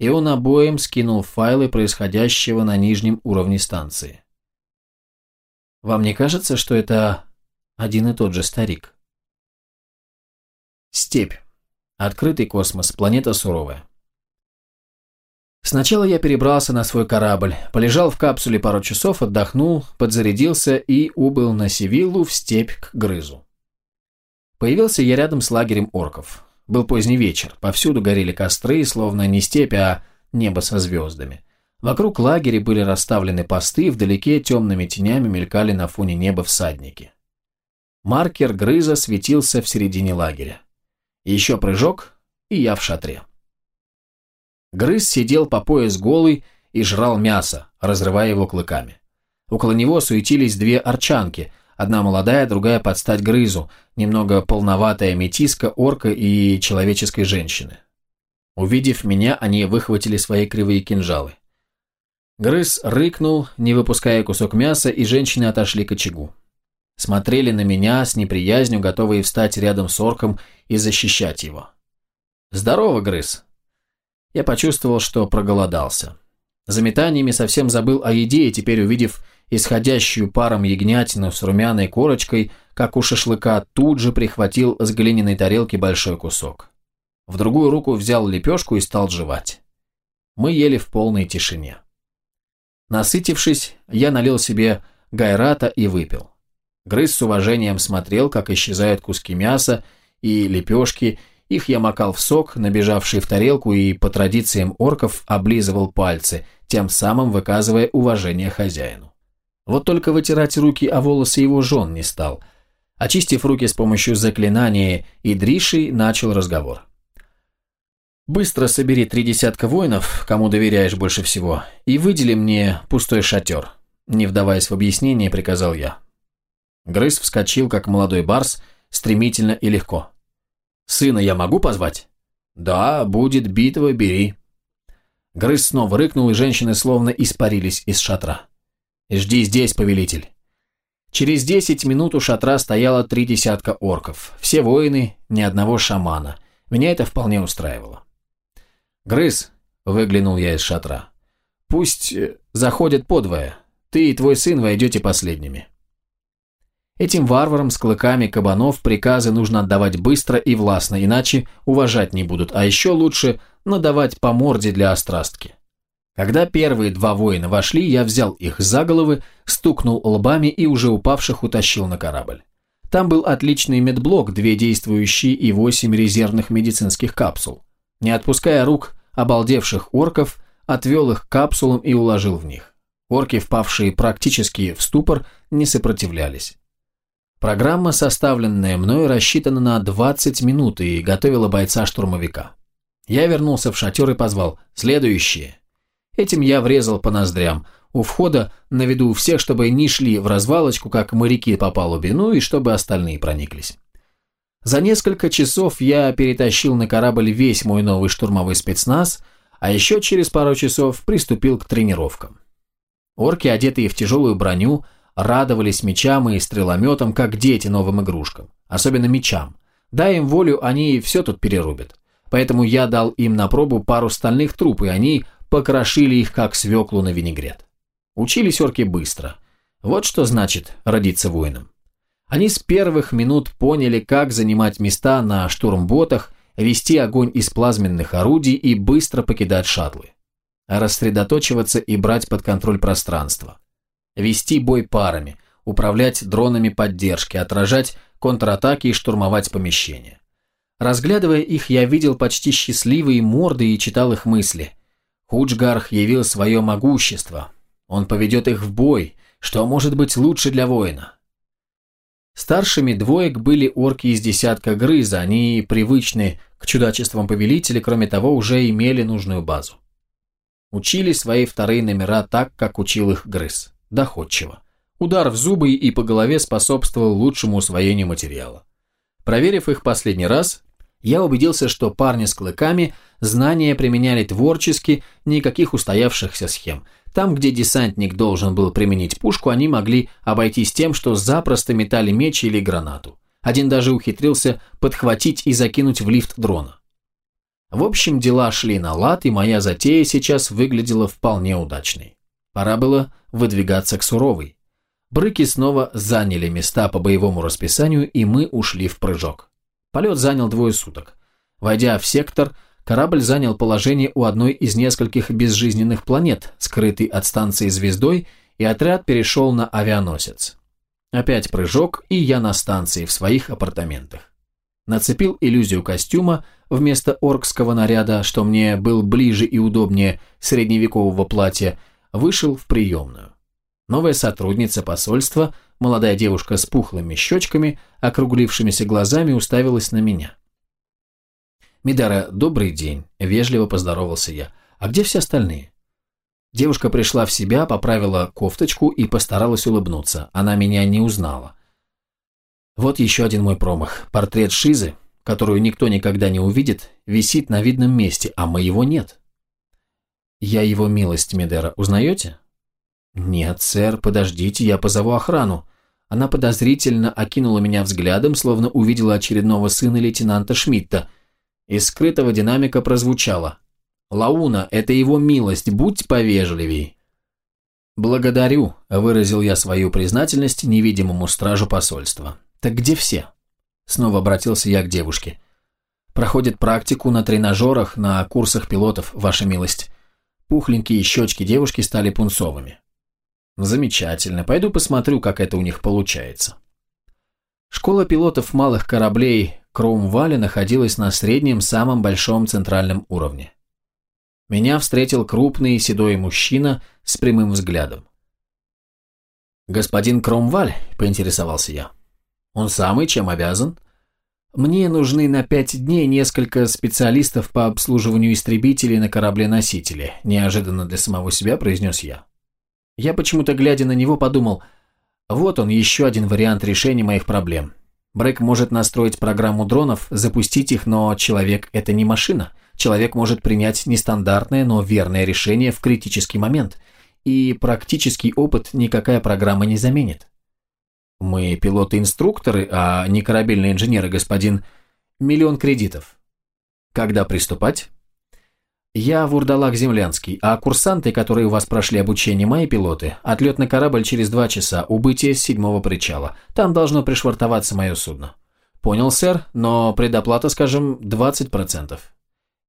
S1: И он обоим скинул файлы происходящего на нижнем уровне станции. «Вам не кажется, что это один и тот же старик?» Степь. Открытый космос. Планета суровая. Сначала я перебрался на свой корабль, полежал в капсуле пару часов, отдохнул, подзарядился и убыл на Севиллу в степь к Грызу. Появился я рядом с лагерем орков. Был поздний вечер, повсюду горели костры, словно не степь, а небо со звездами. Вокруг лагеря были расставлены посты, вдалеке темными тенями мелькали на фоне неба всадники. Маркер Грыза светился в середине лагеря. Еще прыжок, и я в шатре. Грыз сидел по пояс голый и жрал мясо, разрывая его клыками. Около него суетились две арчанки. Одна молодая, другая под стать грызу, немного полноватая метиска, орка и человеческой женщины. Увидев меня, они выхватили свои кривые кинжалы. Грыз рыкнул, не выпуская кусок мяса, и женщины отошли к очагу. Смотрели на меня с неприязнью, готовые встать рядом с орком и защищать его. «Здорово, Грыз!» Я почувствовал, что проголодался. За метаниями совсем забыл о еде, и теперь, увидев исходящую паром ягнятину с румяной корочкой, как у шашлыка, тут же прихватил с глиняной тарелки большой кусок. В другую руку взял лепешку и стал жевать. Мы ели в полной тишине. Насытившись, я налил себе гайрата и выпил. Грыз с уважением смотрел, как исчезают куски мяса и лепешки, их я макал в сок, набежавший в тарелку, и по традициям орков облизывал пальцы, тем самым выказывая уважение хозяину. Вот только вытирать руки о волосы его жен не стал. Очистив руки с помощью заклинания Идриши, начал разговор. «Быстро собери три десятка воинов, кому доверяешь больше всего, и выдели мне пустой шатер», не вдаваясь в объяснение, приказал я. Грыз вскочил, как молодой барс, стремительно и легко. «Сына я могу позвать?» «Да, будет битва, бери». Грыз снова рыкнул, и женщины словно испарились из шатра. «Жди здесь, повелитель». Через десять минут у шатра стояло три десятка орков. Все воины, ни одного шамана. Меня это вполне устраивало. «Грыз», — выглянул я из шатра, — «пусть э, заходят подвое. Ты и твой сын войдете последними». Этим варварам с клыками кабанов приказы нужно отдавать быстро и властно, иначе уважать не будут, а еще лучше надавать по морде для острастки. Когда первые два воина вошли, я взял их за головы, стукнул лбами и уже упавших утащил на корабль. Там был отличный медблок, две действующие и восемь резервных медицинских капсул. Не отпуская рук обалдевших орков, отвел их к капсулам и уложил в них. Орки, впавшие практически в ступор, не сопротивлялись. Программа, составленная мной, рассчитана на 20 минут и готовила бойца-штурмовика. Я вернулся в шатер и позвал «Следующие». Этим я врезал по ноздрям. У входа на виду всех, чтобы не шли в развалочку, как моряки по палубе, ну и чтобы остальные прониклись. За несколько часов я перетащил на корабль весь мой новый штурмовой спецназ, а еще через пару часов приступил к тренировкам. Орки, одетые в тяжелую броню, радовались мечам и стрелометам, как дети новым игрушкам, особенно мечам. Дай им волю, они все тут перерубят. Поэтому я дал им на пробу пару стальных труб, и они покрошили их, как свеклу на винегрет. Учились орки быстро. Вот что значит родиться воином. Они с первых минут поняли, как занимать места на штурмботах, вести огонь из плазменных орудий и быстро покидать шаттлы. Рассредоточиваться и брать под контроль пространство вести бой парами, управлять дронами поддержки, отражать контратаки и штурмовать помещения. Разглядывая их, я видел почти счастливые морды и читал их мысли. Худжгарх явил свое могущество. Он поведет их в бой, что может быть лучше для воина. Старшими двоек были орки из десятка грыза, они привычны к чудачествам повелителя, кроме того, уже имели нужную базу. Учили свои вторые номера так, как учил их грыз доходчиво. Удар в зубы и по голове способствовал лучшему усвоению материала. Проверив их последний раз, я убедился, что парни с клыками знания применяли творчески, никаких устоявшихся схем. Там, где десантник должен был применить пушку, они могли обойтись тем, что запросто метали меч или гранату. Один даже ухитрился подхватить и закинуть в лифт дрона. В общем, дела шли на лад, и моя затея сейчас выглядела вполне удачной. Пора было выдвигаться к Суровой. Брыки снова заняли места по боевому расписанию, и мы ушли в прыжок. Полет занял двое суток. Войдя в сектор, корабль занял положение у одной из нескольких безжизненных планет, скрытый от станции звездой, и отряд перешел на авианосец. Опять прыжок, и я на станции в своих апартаментах. Нацепил иллюзию костюма вместо оркского наряда, что мне был ближе и удобнее средневекового платья, вышел в приемную. Новая сотрудница посольства, молодая девушка с пухлыми щечками, округлившимися глазами, уставилась на меня. «Мидара, добрый день», – вежливо поздоровался я. «А где все остальные?» Девушка пришла в себя, поправила кофточку и постаралась улыбнуться. Она меня не узнала. Вот еще один мой промах. Портрет Шизы, которую никто никогда не увидит, висит на видном месте, а моего нет. Я его милость, Медера, узнаете? Нет, сэр, подождите, я позову охрану. Она подозрительно окинула меня взглядом, словно увидела очередного сына лейтенанта Шмидта. Из скрытого динамика прозвучало. «Лауна, это его милость, будь повежливей». «Благодарю», – выразил я свою признательность невидимому стражу посольства. «Так где все?» Снова обратился я к девушке. «Проходит практику на тренажерах, на курсах пилотов, ваша милость». Пухленькие щечки девушки стали пунцовыми. Замечательно. Пойду посмотрю, как это у них получается. Школа пилотов малых кораблей Кроумвале находилась на среднем самом большом центральном уровне. Меня встретил крупный седой мужчина с прямым взглядом. «Господин Кромваль», — поинтересовался я. «Он самый, чем обязан?» «Мне нужны на пять дней несколько специалистов по обслуживанию истребителей на корабле-носителе», — неожиданно для самого себя произнес я. Я почему-то, глядя на него, подумал, вот он, еще один вариант решения моих проблем. Брэк может настроить программу дронов, запустить их, но человек – это не машина. Человек может принять нестандартное, но верное решение в критический момент. И практический опыт никакая программа не заменит. Мы пилоты-инструкторы, а не корабельные инженеры, господин. Миллион кредитов. Когда приступать? «Я Вурдалак Землянский, а курсанты, которые у вас прошли обучение, мои пилоты. Отлет на корабль через два часа, убытие с седьмого причала. Там должно пришвартоваться мое судно». «Понял, сэр, но предоплата, скажем, 20%.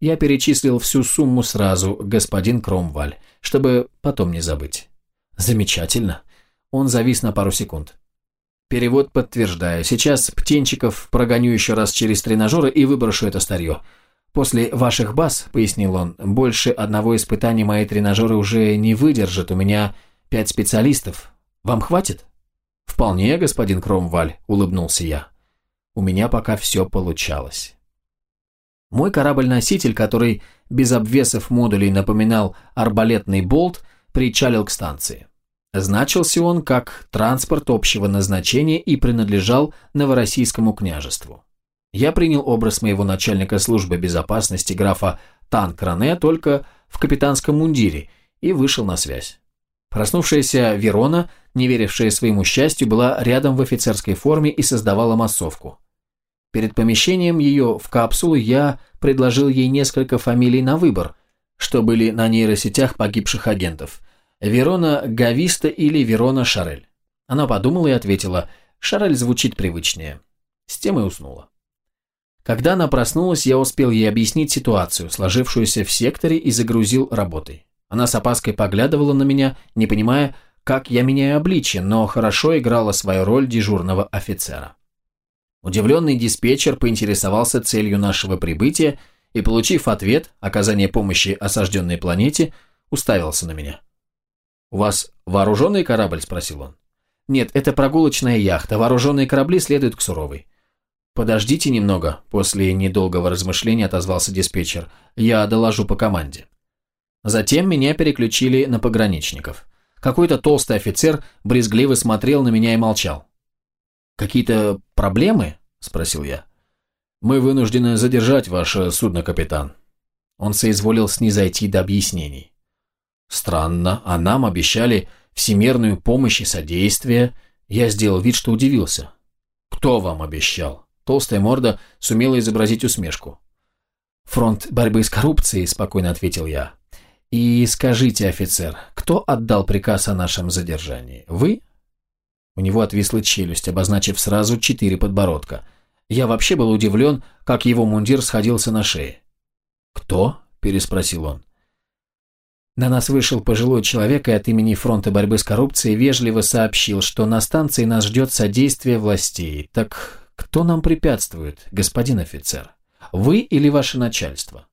S1: Я перечислил всю сумму сразу, господин Кромваль, чтобы потом не забыть. Замечательно. Он завис на пару секунд. Перевод подтверждаю. Сейчас птенчиков прогоню еще раз через тренажеры и выброшу это старье. «После ваших баз, — пояснил он, — больше одного испытания мои тренажеры уже не выдержат, у меня пять специалистов. Вам хватит?» «Вполне, господин Кромваль», — улыбнулся я. «У меня пока все получалось». Мой корабль-носитель, который без обвесов модулей напоминал арбалетный болт, причалил к станции. Значился он как транспорт общего назначения и принадлежал Новороссийскому княжеству. Я принял образ моего начальника службы безопасности графа Танкране только в капитанском мундире и вышел на связь. Проснувшаяся Верона, не верившая своему счастью, была рядом в офицерской форме и создавала массовку. Перед помещением ее в капсулу я предложил ей несколько фамилий на выбор, что были на нейросетях погибших агентов. Верона Гависта или Верона Шарель. Она подумала и ответила, Шарель звучит привычнее. С тем и уснула. Когда она проснулась, я успел ей объяснить ситуацию, сложившуюся в секторе, и загрузил работой. Она с опаской поглядывала на меня, не понимая, как я меняю обличье, но хорошо играла свою роль дежурного офицера. Удивленный диспетчер поинтересовался целью нашего прибытия и, получив ответ, оказание помощи осажденной планете, уставился на меня. «У вас вооруженный корабль?» – спросил он. «Нет, это прогулочная яхта. Вооруженные корабли следуют к Суровой. «Подождите немного», – после недолгого размышления отозвался диспетчер. «Я доложу по команде». Затем меня переключили на пограничников. Какой-то толстый офицер брезгливо смотрел на меня и молчал. «Какие-то проблемы?» – спросил я. «Мы вынуждены задержать ваше судно, капитан». Он соизволил снизойти до объяснений. «Странно, а нам обещали всемирную помощь и содействие». Я сделал вид, что удивился. «Кто вам обещал?» Толстая морда сумела изобразить усмешку. «Фронт борьбы с коррупцией», – спокойно ответил я. «И скажите, офицер, кто отдал приказ о нашем задержании? Вы?» У него отвисла челюсть, обозначив сразу четыре подбородка. Я вообще был удивлен, как его мундир сходился на шее. «Кто?» – переспросил он. На нас вышел пожилой человек и от имени Фронта борьбы с коррупцией вежливо сообщил, что на станции нас ждет содействие властей. Так кто нам препятствует, господин офицер? Вы или ваше начальство?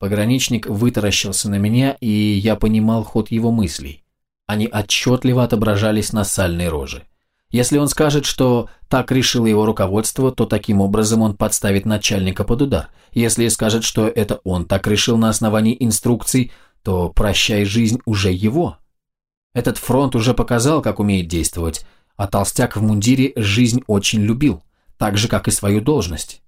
S1: Пограничник вытаращился на меня, и я понимал ход его мыслей. Они отчетливо отображались на сальной роже. Если он скажет, что так решило его руководство, то таким образом он подставит начальника под удар. Если скажет, что это он так решил на основании инструкций, то прощай жизнь уже его. Этот фронт уже показал, как умеет действовать, а толстяк в мундире жизнь очень любил, так же, как и свою должность.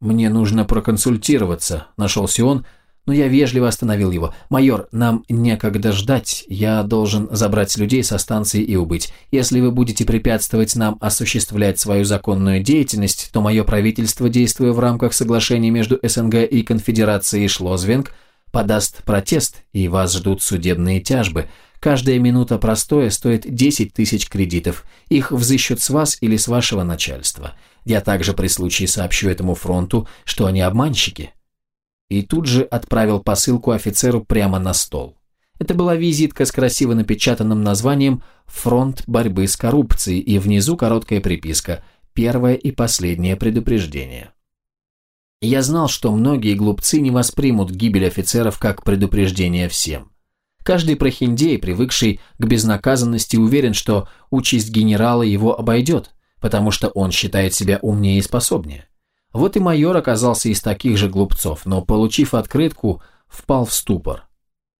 S1: «Мне нужно проконсультироваться», – нашелся он, но я вежливо остановил его. «Майор, нам некогда ждать, я должен забрать людей со станции и убыть. Если вы будете препятствовать нам осуществлять свою законную деятельность, то мое правительство, действуя в рамках соглашения между СНГ и Конфедерацией Шлозвенг, подаст протест, и вас ждут судебные тяжбы. Каждая минута простоя стоит 10 тысяч кредитов. Их взыщут с вас или с вашего начальства. Я также при случае сообщу этому фронту, что они обманщики». И тут же отправил посылку офицеру прямо на стол. Это была визитка с красиво напечатанным названием «Фронт борьбы с коррупцией» и внизу короткая приписка «Первое и последнее предупреждение». Я знал, что многие глупцы не воспримут гибель офицеров как предупреждение всем. Каждый прохиндей, привыкший к безнаказанности, уверен, что участь генерала его обойдет, потому что он считает себя умнее и способнее. Вот и майор оказался из таких же глупцов, но, получив открытку, впал в ступор.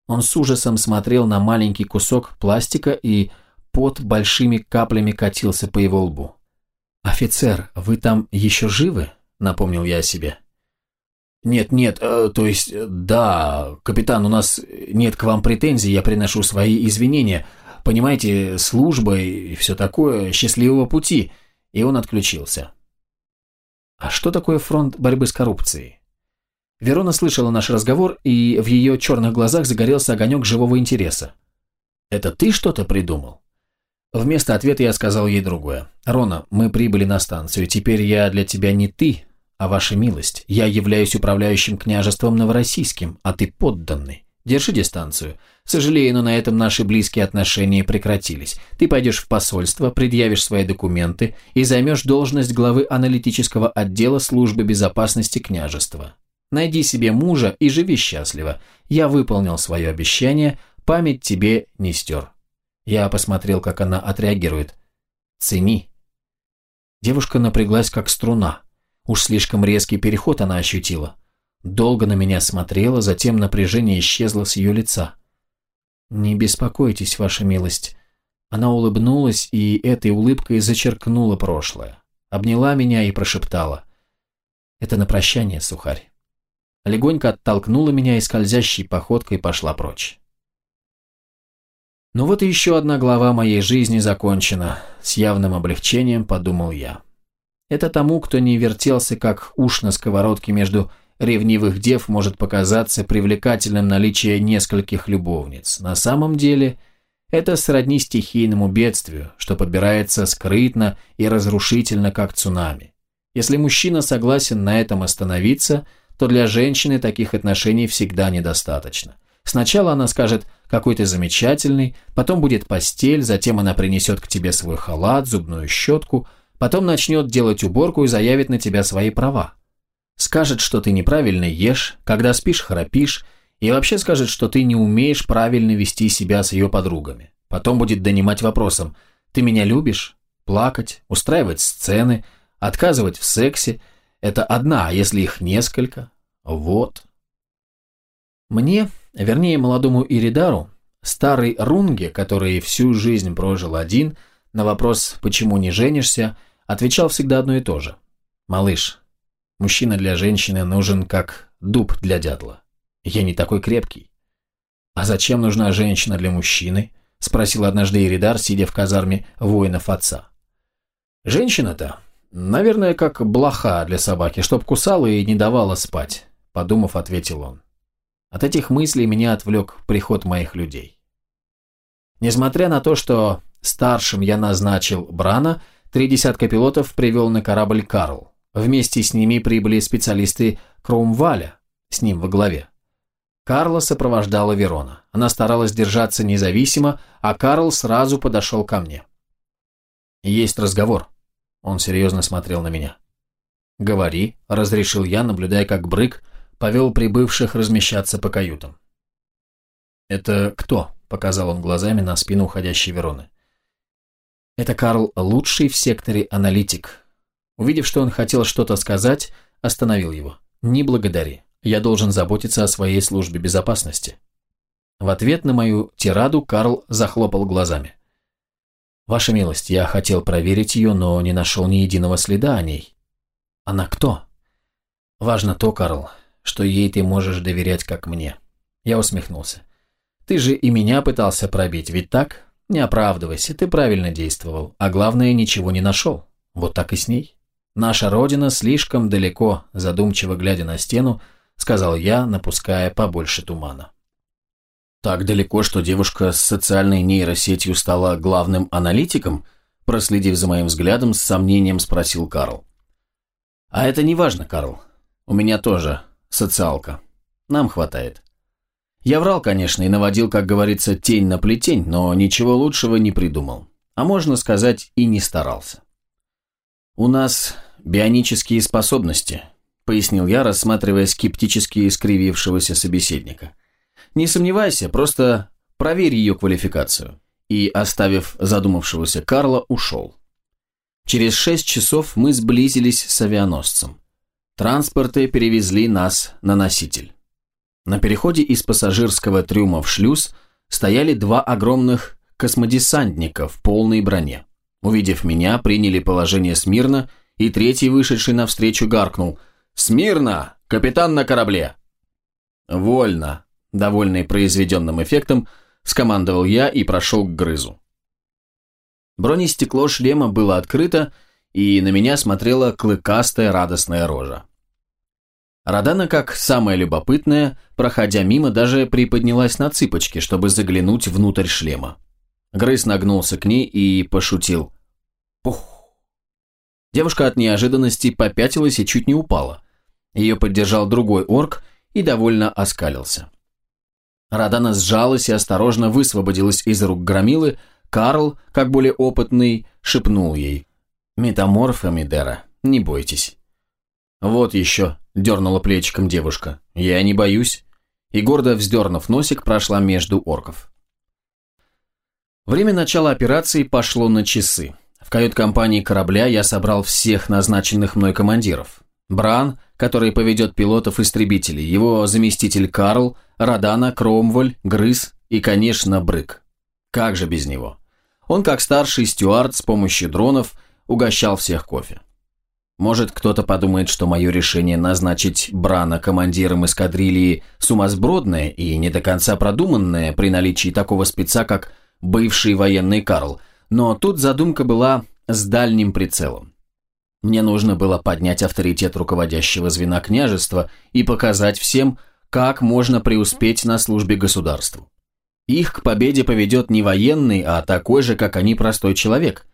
S1: Он с ужасом смотрел на маленький кусок пластика и под большими каплями катился по его лбу. «Офицер, вы там еще живы?» – напомнил я о себе. «Нет, нет, э, то есть, э, да, капитан, у нас нет к вам претензий, я приношу свои извинения. Понимаете, служба и все такое, счастливого пути». И он отключился. А что такое фронт борьбы с коррупцией? Верона слышала наш разговор, и в ее черных глазах загорелся огонек живого интереса. «Это ты что-то придумал?» Вместо ответа я сказал ей другое. «Рона, мы прибыли на станцию. Теперь я для тебя не ты, а ваша милость. Я являюсь управляющим княжеством Новороссийским, а ты подданный. Держи дистанцию. Сожалею, но на этом наши близкие отношения прекратились. Ты пойдешь в посольство, предъявишь свои документы и займешь должность главы аналитического отдела службы безопасности княжества. Найди себе мужа и живи счастливо. Я выполнил свое обещание, память тебе не стер. Я посмотрел, как она отреагирует. Цени. Девушка напряглась, как струна. Уж слишком резкий переход она ощутила. Долго на меня смотрела, затем напряжение исчезло с ее лица. «Не беспокойтесь, ваша милость». Она улыбнулась и этой улыбкой зачеркнула прошлое. Обняла меня и прошептала. «Это на прощание, сухарь». Легонько оттолкнула меня и скользящей походкой пошла прочь. Ну вот и еще одна глава моей жизни закончена. С явным облегчением подумал я. Это тому, кто не вертелся, как уж на сковородке между ревнивых дев, может показаться привлекательным наличие нескольких любовниц. На самом деле, это сродни стихийному бедствию, что подбирается скрытно и разрушительно, как цунами. Если мужчина согласен на этом остановиться, то для женщины таких отношений всегда недостаточно. Сначала она скажет «какой ты замечательный», потом будет постель, затем она принесет к тебе свой халат, зубную щетку – Потом начнет делать уборку и заявит на тебя свои права. Скажет, что ты неправильно ешь, когда спишь храпишь, и вообще скажет, что ты не умеешь правильно вести себя с ее подругами. Потом будет донимать вопросом «Ты меня любишь?» Плакать, устраивать сцены, отказывать в сексе – это одна, а если их несколько? Вот. Мне, вернее молодому Иридару, старый Рунге, который всю жизнь прожил один, на вопрос «почему не женишься?» Отвечал всегда одно и то же. «Малыш, мужчина для женщины нужен как дуб для дятла. Я не такой крепкий». «А зачем нужна женщина для мужчины?» – спросил однажды Иридар, сидя в казарме воинов отца. «Женщина-то, наверное, как блоха для собаки, чтоб кусала и не давала спать», – подумав, ответил он. От этих мыслей меня отвлек приход моих людей. Несмотря на то, что старшим я назначил Брана – Три десятка пилотов привел на корабль Карл. Вместе с ними прибыли специалисты Кромваля, с ним во главе. Карла сопровождала Верона. Она старалась держаться независимо, а Карл сразу подошел ко мне. «Есть разговор». Он серьезно смотрел на меня. «Говори», — разрешил я, наблюдая, как Брык повел прибывших размещаться по каютам. «Это кто?» — показал он глазами на спину уходящей Вероны. Это Карл лучший в секторе аналитик. Увидев, что он хотел что-то сказать, остановил его. «Не благодари. Я должен заботиться о своей службе безопасности». В ответ на мою тираду Карл захлопал глазами. Ваша милость, я хотел проверить ее, но не нашел ни единого следа о ней. Она кто? Важно то, Карл, что ей ты можешь доверять, как мне. Я усмехнулся. Ты же и меня пытался пробить, ведь так? Не оправдывайся, ты правильно действовал, а главное, ничего не нашел. Вот так и с ней. Наша родина слишком далеко, задумчиво глядя на стену, сказал я, напуская побольше тумана. Так далеко, что девушка с социальной нейросетью стала главным аналитиком? Проследив за моим взглядом, с сомнением спросил Карл. А это не важно, Карл. У меня тоже социалка. Нам хватает. Я врал, конечно, и наводил, как говорится, тень на плетень, но ничего лучшего не придумал. А можно сказать, и не старался. «У нас бионические способности», — пояснил я, рассматривая скептически искривившегося собеседника. «Не сомневайся, просто проверь ее квалификацию». И, оставив задумавшегося Карла, ушел. Через шесть часов мы сблизились с авианосцем. Транспорты перевезли нас на носитель. На переходе из пассажирского трюма в шлюз стояли два огромных космодесантника в полной броне. Увидев меня, приняли положение смирно, и третий, вышедший навстречу, гаркнул «Смирно! Капитан на корабле!» «Вольно!» Довольный произведенным эффектом, скомандовал я и прошел к грызу. Бронестекло шлема было открыто, и на меня смотрела клыкастая радостная рожа. Радана, как самая любопытная, проходя мимо, даже приподнялась на цыпочки, чтобы заглянуть внутрь шлема. Грейс нагнулся к ней и пошутил. «Пух!» Девушка от неожиданности попятилась и чуть не упала. Ее поддержал другой орк и довольно оскалился. Радана сжалась и осторожно высвободилась из рук громилы, Карл, как более опытный, шепнул ей. «Метаморфа, Мидера, не бойтесь». «Вот еще», дернула плечиком девушка. «Я не боюсь». И гордо вздернув носик, прошла между орков. Время начала операции пошло на часы. В кают-компании корабля я собрал всех назначенных мной командиров. Бран, который поведет пилотов-истребителей, его заместитель Карл, Радана, Кромволь, Грыз и, конечно, Брык. Как же без него? Он, как старший стюард, с помощью дронов угощал всех кофе. Может, кто-то подумает, что мое решение назначить Брана командиром эскадрильи сумасбродное и не до конца продуманное при наличии такого спеца, как бывший военный Карл, но тут задумка была с дальним прицелом. Мне нужно было поднять авторитет руководящего звена княжества и показать всем, как можно преуспеть на службе государству. Их к победе поведет не военный, а такой же, как они, простой человек.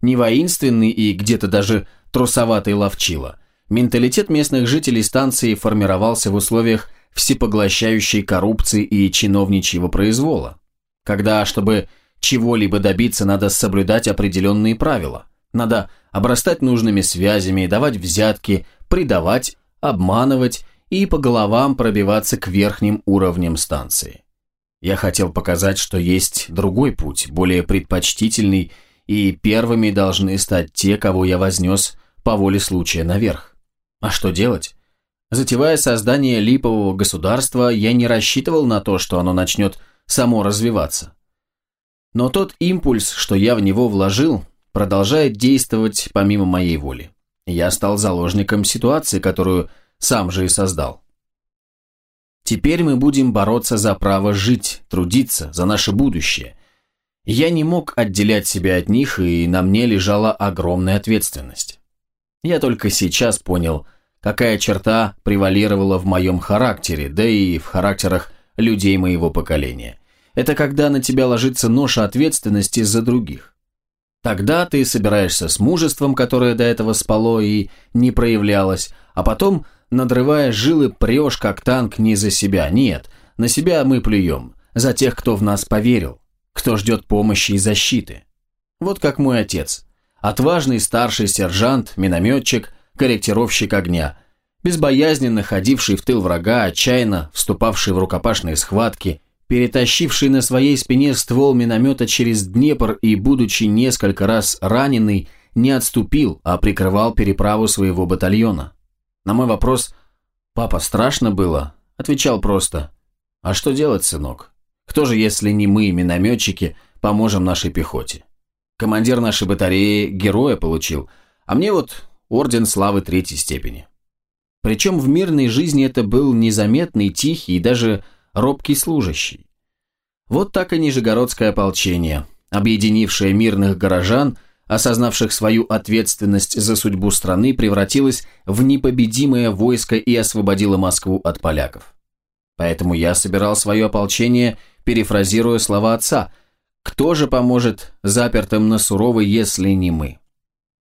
S1: Не воинственный и где-то даже трусоватый ловчила. Менталитет местных жителей станции формировался в условиях всепоглощающей коррупции и чиновничьего произвола. Когда, чтобы чего-либо добиться, надо соблюдать определенные правила. Надо обрастать нужными связями, давать взятки, предавать, обманывать и по головам пробиваться к верхним уровням станции. Я хотел показать, что есть другой путь, более предпочтительный, и первыми должны стать те, кого я вознес по воле случая наверх. А что делать? Затевая создание липового государства, я не рассчитывал на то, что оно начнет само развиваться. Но тот импульс, что я в него вложил, продолжает действовать помимо моей воли. Я стал заложником ситуации, которую сам же и создал. Теперь мы будем бороться за право жить, трудиться, за наше будущее. Я не мог отделять себя от них, и на мне лежала огромная ответственность. Я только сейчас понял, какая черта превалировала в моем характере, да и в характерах людей моего поколения. Это когда на тебя ложится ноша ответственности за других. Тогда ты собираешься с мужеством, которое до этого спало и не проявлялось, а потом, надрывая жилы, прешь как танк не за себя. Нет, на себя мы плюем, за тех, кто в нас поверил, кто ждет помощи и защиты. Вот как мой отец – Отважный старший сержант, минометчик, корректировщик огня, безбоязненно ходивший в тыл врага, отчаянно вступавший в рукопашные схватки, перетащивший на своей спине ствол миномета через Днепр и, будучи несколько раз раненый, не отступил, а прикрывал переправу своего батальона. На мой вопрос «Папа, страшно было?» отвечал просто «А что делать, сынок? Кто же, если не мы, минометчики, поможем нашей пехоте?» Командир нашей батареи героя получил, а мне вот орден славы третьей степени. Причем в мирной жизни это был незаметный, тихий и даже робкий служащий. Вот так и Нижегородское ополчение, объединившее мирных горожан, осознавших свою ответственность за судьбу страны, превратилось в непобедимое войско и освободило Москву от поляков. Поэтому я собирал свое ополчение, перефразируя слова отца «Кто же поможет запертым на суровой, если не мы?»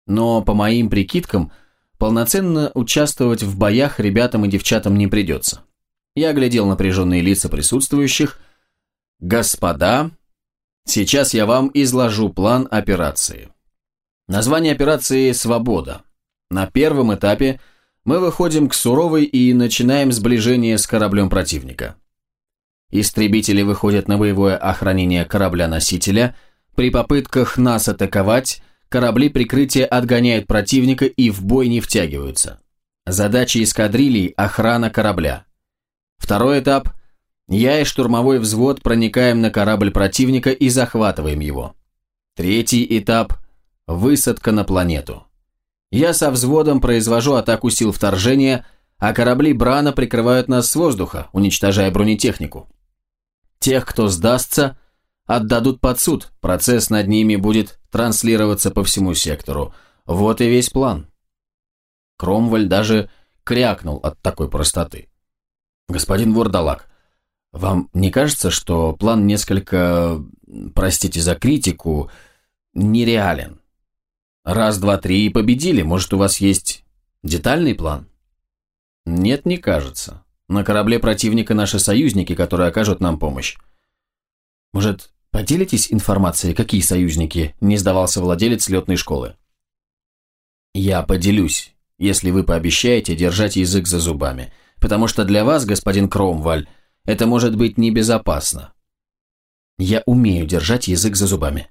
S1: Но, по моим прикидкам, полноценно участвовать в боях ребятам и девчатам не придется. Я глядел напряженные лица присутствующих. «Господа, сейчас я вам изложу план операции. Название операции «Свобода». На первом этапе мы выходим к Суровой и начинаем сближение с кораблем противника. Истребители выходят на боевое охранение корабля-носителя. При попытках нас атаковать, корабли прикрытия отгоняют противника и в бой не втягиваются. Задача эскадрилий – охрана корабля. Второй этап – я и штурмовой взвод проникаем на корабль противника и захватываем его. Третий этап – высадка на планету. Я со взводом произвожу атаку сил вторжения, а корабли Брана прикрывают нас с воздуха, уничтожая бронетехнику. Тех, кто сдастся, отдадут под суд, процесс над ними будет транслироваться по всему сектору. Вот и весь план. Кромваль даже крякнул от такой простоты. «Господин Вордалак, вам не кажется, что план несколько, простите за критику, нереален? Раз, два, три и победили, может, у вас есть детальный план?» «Нет, не кажется. На корабле противника наши союзники, которые окажут нам помощь. Может, поделитесь информацией, какие союзники?» – не сдавался владелец летной школы. «Я поделюсь, если вы пообещаете держать язык за зубами потому что для вас, господин Кромваль, это может быть небезопасно. Я умею держать язык за зубами.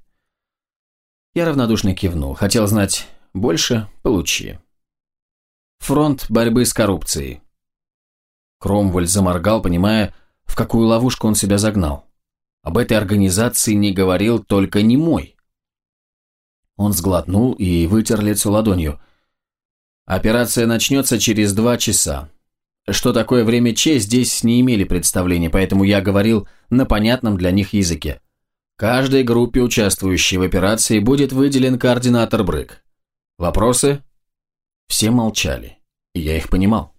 S1: Я равнодушно кивнул. Хотел знать больше – получи. Фронт борьбы с коррупцией. Кромваль заморгал, понимая, в какую ловушку он себя загнал. Об этой организации не говорил только не мой. Он сглотнул и вытер лицо ладонью. Операция начнется через два часа. Что такое время Че, здесь не имели представления, поэтому я говорил на понятном для них языке. Каждой группе, участвующей в операции, будет выделен координатор БРЫК. Вопросы? Все молчали, и я их понимал.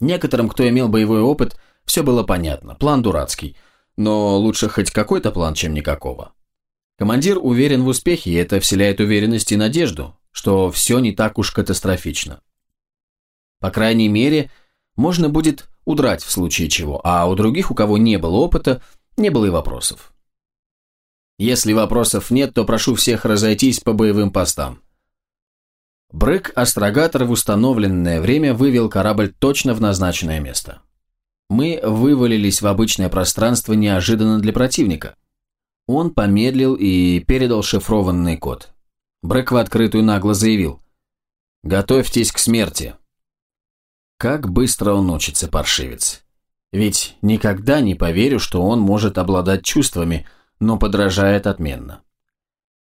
S1: Некоторым, кто имел боевой опыт, все было понятно, план дурацкий, но лучше хоть какой-то план, чем никакого. Командир уверен в успехе, и это вселяет уверенность и надежду, что все не так уж катастрофично. По крайней мере, можно будет удрать в случае чего, а у других, у кого не было опыта, не было и вопросов. Если вопросов нет, то прошу всех разойтись по боевым постам. Брык-астрогатор в установленное время вывел корабль точно в назначенное место. Мы вывалились в обычное пространство неожиданно для противника. Он помедлил и передал шифрованный код. Брэк в открытую нагло заявил «Готовьтесь к смерти». Как быстро он учится, паршивец. Ведь никогда не поверю, что он может обладать чувствами, но подражает отменно.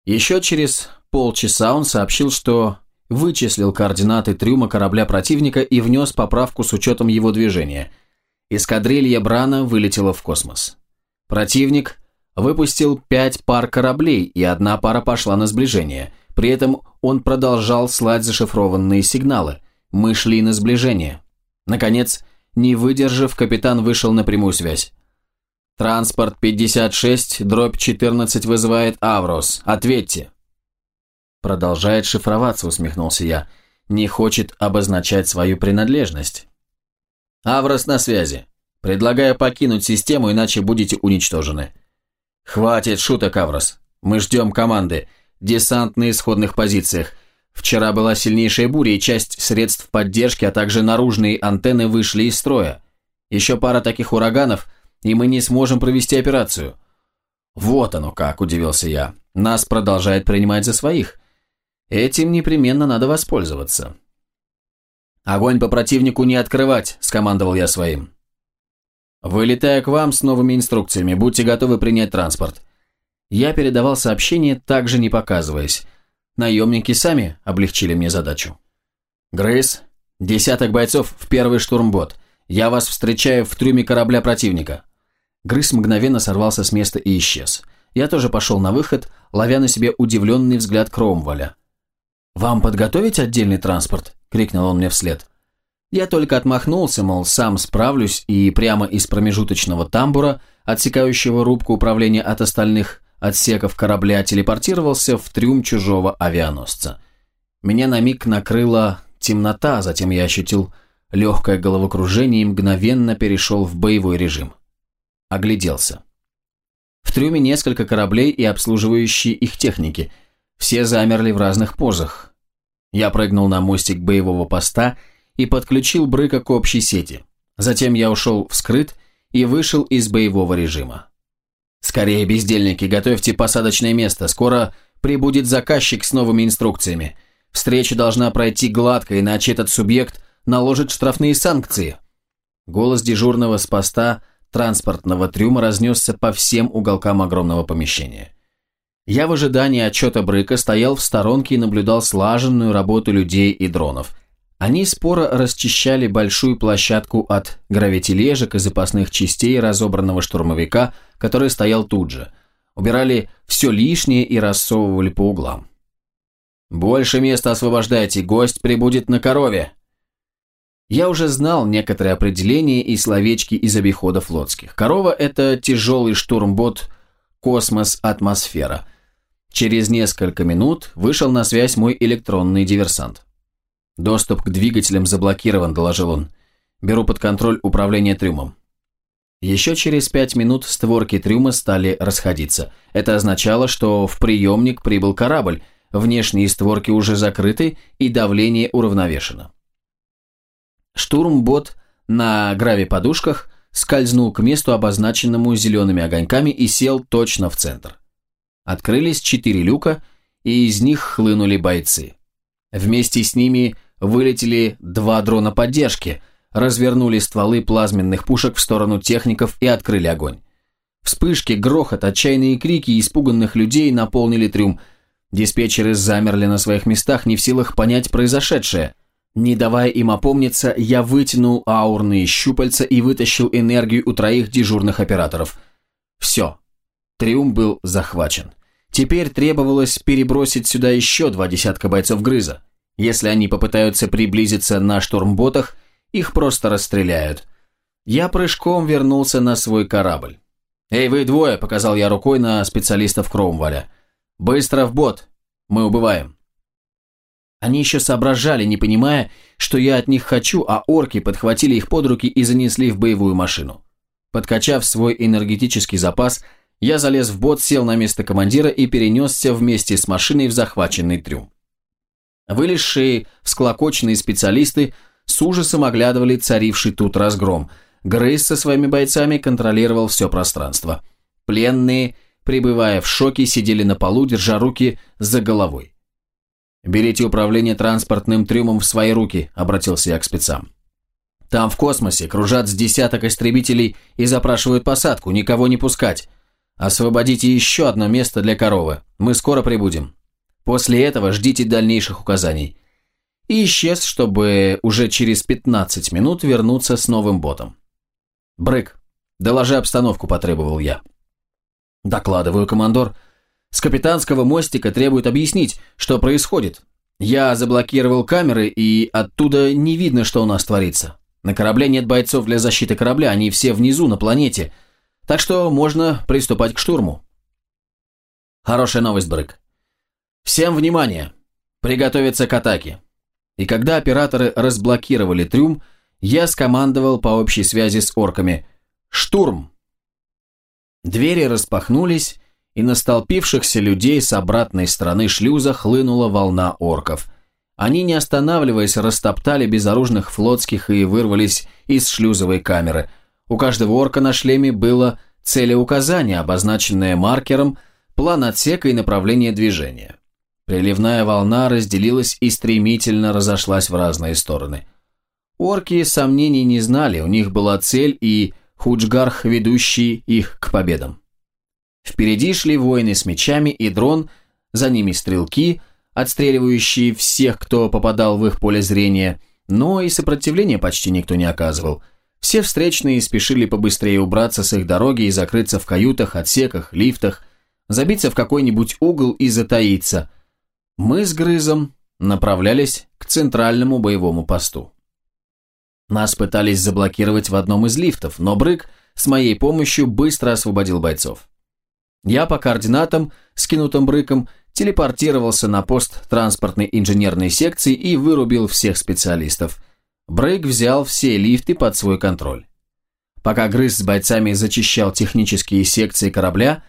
S1: Еще через полчаса он сообщил, что вычислил координаты трюма корабля противника и внес поправку с учетом его движения. Эскадрилья Брана вылетела в космос. Противник выпустил пять пар кораблей, и одна пара пошла на сближение. При этом он продолжал слать зашифрованные сигналы, мы шли на сближение. Наконец, не выдержав, капитан вышел на прямую связь. «Транспорт 56, дробь 14 вызывает Аврос. Ответьте!» Продолжает шифроваться, усмехнулся я. Не хочет обозначать свою принадлежность. «Аврос на связи. Предлагаю покинуть систему, иначе будете уничтожены». «Хватит шуток, Аврос. Мы ждем команды. Десант на исходных позициях. Вчера была сильнейшая буря, и часть средств поддержки, а также наружные антенны вышли из строя. Еще пара таких ураганов, и мы не сможем провести операцию. Вот оно как, удивился я. Нас продолжает принимать за своих. Этим непременно надо воспользоваться. «Огонь по противнику не открывать», – скомандовал я своим. «Вылетаю к вам с новыми инструкциями. Будьте готовы принять транспорт. Я передавал сообщение, также не показываясь. Наемники сами облегчили мне задачу. «Грейс, десяток бойцов в первый штурмбот. Я вас встречаю в трюме корабля противника». Грейс мгновенно сорвался с места и исчез. Я тоже пошел на выход, ловя на себе удивленный взгляд Кромваля. «Вам подготовить отдельный транспорт?» – крикнул он мне вслед. Я только отмахнулся, мол, сам справлюсь, и прямо из промежуточного тамбура, отсекающего рубку управления от остальных отсеков корабля, телепортировался в трюм чужого авианосца. Меня на миг накрыла темнота, затем я ощутил легкое головокружение и мгновенно перешел в боевой режим. Огляделся. В трюме несколько кораблей и обслуживающие их техники. Все замерли в разных позах. Я прыгнул на мостик боевого поста и, подключил Брыка к общей сети. Затем я ушел в скрыт и вышел из боевого режима. «Скорее, бездельники, готовьте посадочное место, скоро прибудет заказчик с новыми инструкциями. Встреча должна пройти гладко, иначе этот субъект наложит штрафные санкции». Голос дежурного с поста транспортного трюма разнесся по всем уголкам огромного помещения. Я в ожидании отчета Брыка стоял в сторонке и наблюдал слаженную работу людей и дронов – они споро расчищали большую площадку от гравитележек и запасных частей разобранного штурмовика, который стоял тут же. Убирали все лишнее и рассовывали по углам. «Больше места освобождайте, гость прибудет на корове!» Я уже знал некоторые определения и словечки из обихода флотских. Корова – это тяжелый штурмбот «Космос-атмосфера». Через несколько минут вышел на связь мой электронный диверсант. «Доступ к двигателям заблокирован», – доложил он. «Беру под контроль управление трюмом». Еще через пять минут створки трюма стали расходиться. Это означало, что в приемник прибыл корабль, внешние створки уже закрыты и давление уравновешено. Штурмбот на гравиподушках скользнул к месту, обозначенному зелеными огоньками, и сел точно в центр. Открылись четыре люка, и из них хлынули бойцы. Вместе с ними вылетели два дрона поддержки, развернули стволы плазменных пушек в сторону техников и открыли огонь. Вспышки, грохот, отчаянные крики испуганных людей наполнили трюм. Диспетчеры замерли на своих местах, не в силах понять произошедшее. Не давая им опомниться, я вытянул аурные щупальца и вытащил энергию у троих дежурных операторов. Все. Трюм был захвачен. Теперь требовалось перебросить сюда еще два десятка бойцов грыза. Если они попытаются приблизиться на штурмботах, их просто расстреляют. Я прыжком вернулся на свой корабль. «Эй, вы двое!» – показал я рукой на специалистов Кромваля. «Быстро в бот! Мы убываем!» Они еще соображали, не понимая, что я от них хочу, а орки подхватили их под руки и занесли в боевую машину. Подкачав свой энергетический запас, я залез в бот, сел на место командира и перенесся вместе с машиной в захваченный трюм. Вылезшие, всклокоченные специалисты с ужасом оглядывали царивший тут разгром. Грейс со своими бойцами контролировал все пространство. Пленные, пребывая в шоке, сидели на полу, держа руки за головой. «Берите управление транспортным трюмом в свои руки», – обратился я к спецам. «Там в космосе кружат с десяток истребителей и запрашивают посадку, никого не пускать. Освободите еще одно место для коровы, мы скоро прибудем». После этого ждите дальнейших указаний. И исчез, чтобы уже через 15 минут вернуться с новым ботом. «Брык, доложи обстановку», – потребовал я. «Докладываю, командор. С капитанского мостика требуют объяснить, что происходит. Я заблокировал камеры, и оттуда не видно, что у нас творится. На корабле нет бойцов для защиты корабля, они все внизу, на планете. Так что можно приступать к штурму». «Хорошая новость, Брык. «Всем внимание! Приготовиться к атаке!» И когда операторы разблокировали трюм, я скомандовал по общей связи с орками «Штурм!». Двери распахнулись, и на столпившихся людей с обратной стороны шлюза хлынула волна орков. Они, не останавливаясь, растоптали безоружных флотских и вырвались из шлюзовой камеры. У каждого орка на шлеме было целеуказание, обозначенное маркером, план отсека и направление движения. Приливная волна разделилась и стремительно разошлась в разные стороны. Орки сомнений не знали, у них была цель и Худжгарх, ведущий их к победам. Впереди шли воины с мечами и дрон, за ними стрелки, отстреливающие всех, кто попадал в их поле зрения, но и сопротивления почти никто не оказывал. Все встречные спешили побыстрее убраться с их дороги и закрыться в каютах, отсеках, лифтах, забиться в какой-нибудь угол и затаиться. Мы с Грызом направлялись к центральному боевому посту. Нас пытались заблокировать в одном из лифтов, но Брык с моей помощью быстро освободил бойцов. Я по координатам, скинутым Брыком, телепортировался на пост транспортной инженерной секции и вырубил всех специалистов. Брейк взял все лифты под свой контроль. Пока Грыз с бойцами зачищал технические секции корабля,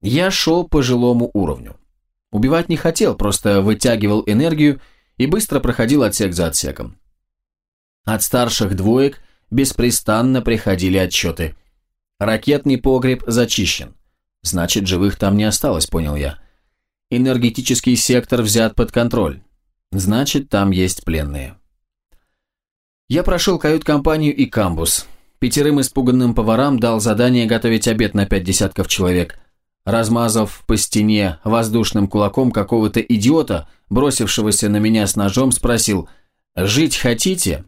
S1: я шел по жилому уровню. Убивать не хотел, просто вытягивал энергию и быстро проходил отсек за отсеком. От старших двоек беспрестанно приходили отчеты. Ракетный погреб зачищен. Значит, живых там не осталось, понял я. Энергетический сектор взят под контроль. Значит, там есть пленные. Я прошел кают-компанию и камбус. Пятерым испуганным поварам дал задание готовить обед на пять десятков человек. Размазав по стене воздушным кулаком какого-то идиота, бросившегося на меня с ножом, спросил «Жить хотите?»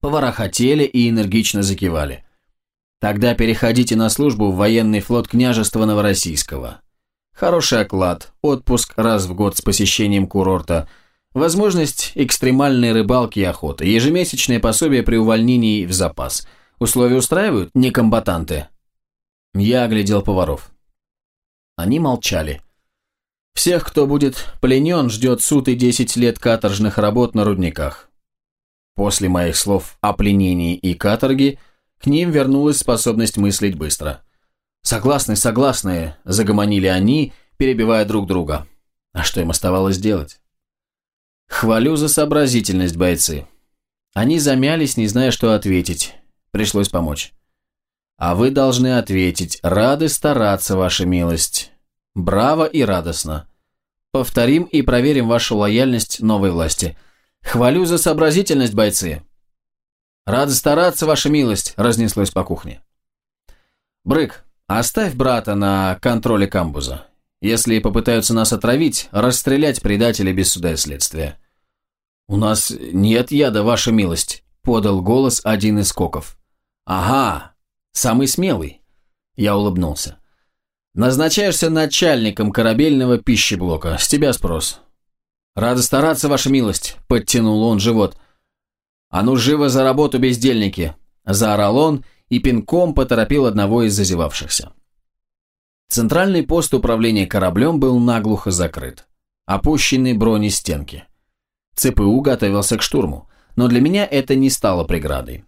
S1: Повара хотели и энергично закивали. Тогда переходите на службу в военный флот княжества Новороссийского. Хороший оклад, отпуск раз в год с посещением курорта, возможность экстремальной рыбалки и охоты, ежемесячное пособие при увольнении в запас. Условия устраивают, не комбатанты? Я оглядел поваров. Они молчали. Всех, кто будет пленен, ждет суд и 10 лет каторжных работ на рудниках. После моих слов о пленении и каторге к ним вернулась способность мыслить быстро. «Согласны, согласны», – загомонили они, перебивая друг друга. А что им оставалось делать? Хвалю за сообразительность, бойцы. Они замялись, не зная, что ответить. Пришлось помочь. А вы должны ответить, рады стараться, ваша милость. Браво и радостно. Повторим и проверим вашу лояльность новой власти. Хвалю за сообразительность, бойцы. Рад стараться, ваша милость, разнеслось по кухне. Брык, оставь брата на контроле камбуза. Если попытаются нас отравить, расстрелять предателя без суда и следствия. У нас нет яда, ваша милость, подал голос один из коков. Ага, самый смелый. Я улыбнулся. Назначаешься начальником корабельного пищеблока. С тебя спрос. «Рада стараться, ваша милость», – подтянул он живот. «А ну живо за работу, бездельники!» – заорал он и пинком поторопил одного из зазевавшихся. Центральный пост управления кораблем был наглухо закрыт. Опущены брони стенки. ЦПУ готовился к штурму, но для меня это не стало преградой.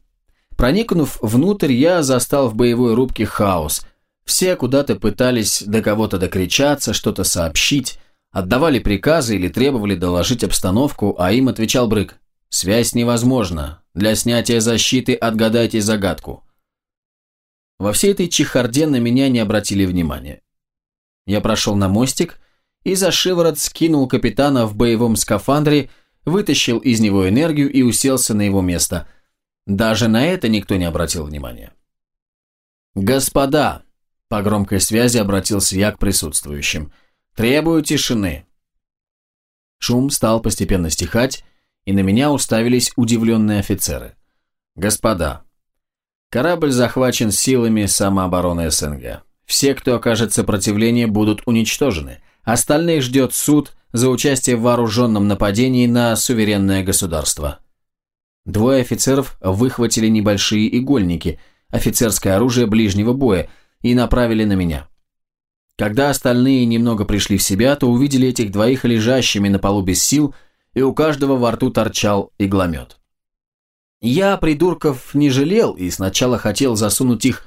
S1: Проникнув внутрь, я застал в боевой рубке хаос. Все куда-то пытались до кого-то докричаться, что-то сообщить, Отдавали приказы или требовали доложить обстановку, а им отвечал Брык. «Связь невозможна. Для снятия защиты отгадайте загадку». Во всей этой чехарде на меня не обратили внимания. Я прошел на мостик и за шиворот скинул капитана в боевом скафандре, вытащил из него энергию и уселся на его место. Даже на это никто не обратил внимания. «Господа!» – по громкой связи обратился я к присутствующим – Требую тишины. Шум стал постепенно стихать, и на меня уставились удивленные офицеры. Господа, корабль захвачен силами самообороны СНГ. Все, кто окажет сопротивление, будут уничтожены. Остальных ждет суд за участие в вооруженном нападении на суверенное государство. Двое офицеров выхватили небольшие игольники, офицерское оружие ближнего боя, и направили на меня. Когда остальные немного пришли в себя, то увидели этих двоих лежащими на полу без сил, и у каждого во рту торчал игломет. Я придурков не жалел и сначала хотел засунуть их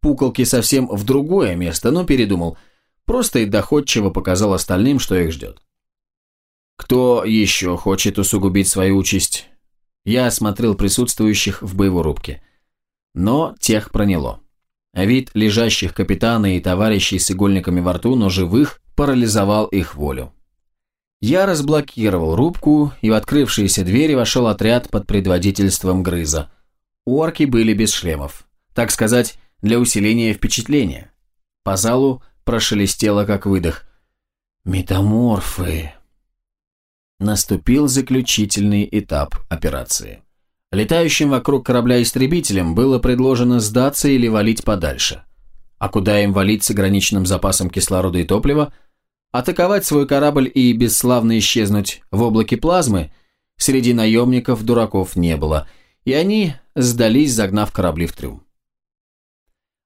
S1: пуколки совсем в другое место, но передумал. Просто и доходчиво показал остальным, что их ждет. Кто еще хочет усугубить свою участь? Я осмотрел присутствующих в боевой рубке. Но тех проняло. Вид лежащих капитана и товарищей с игольниками во рту, но живых, парализовал их волю. Я разблокировал рубку, и в открывшиеся двери вошел отряд под предводительством Грыза. Орки были без шлемов. Так сказать, для усиления впечатления. По залу прошелестело как выдох. «Метаморфы!» Наступил заключительный этап операции. Летающим вокруг корабля истребителям было предложено сдаться или валить подальше. А куда им валить с ограниченным запасом кислорода и топлива? Атаковать свой корабль и бесславно исчезнуть в облаке плазмы среди наемников дураков не было, и они сдались, загнав корабли в трюм.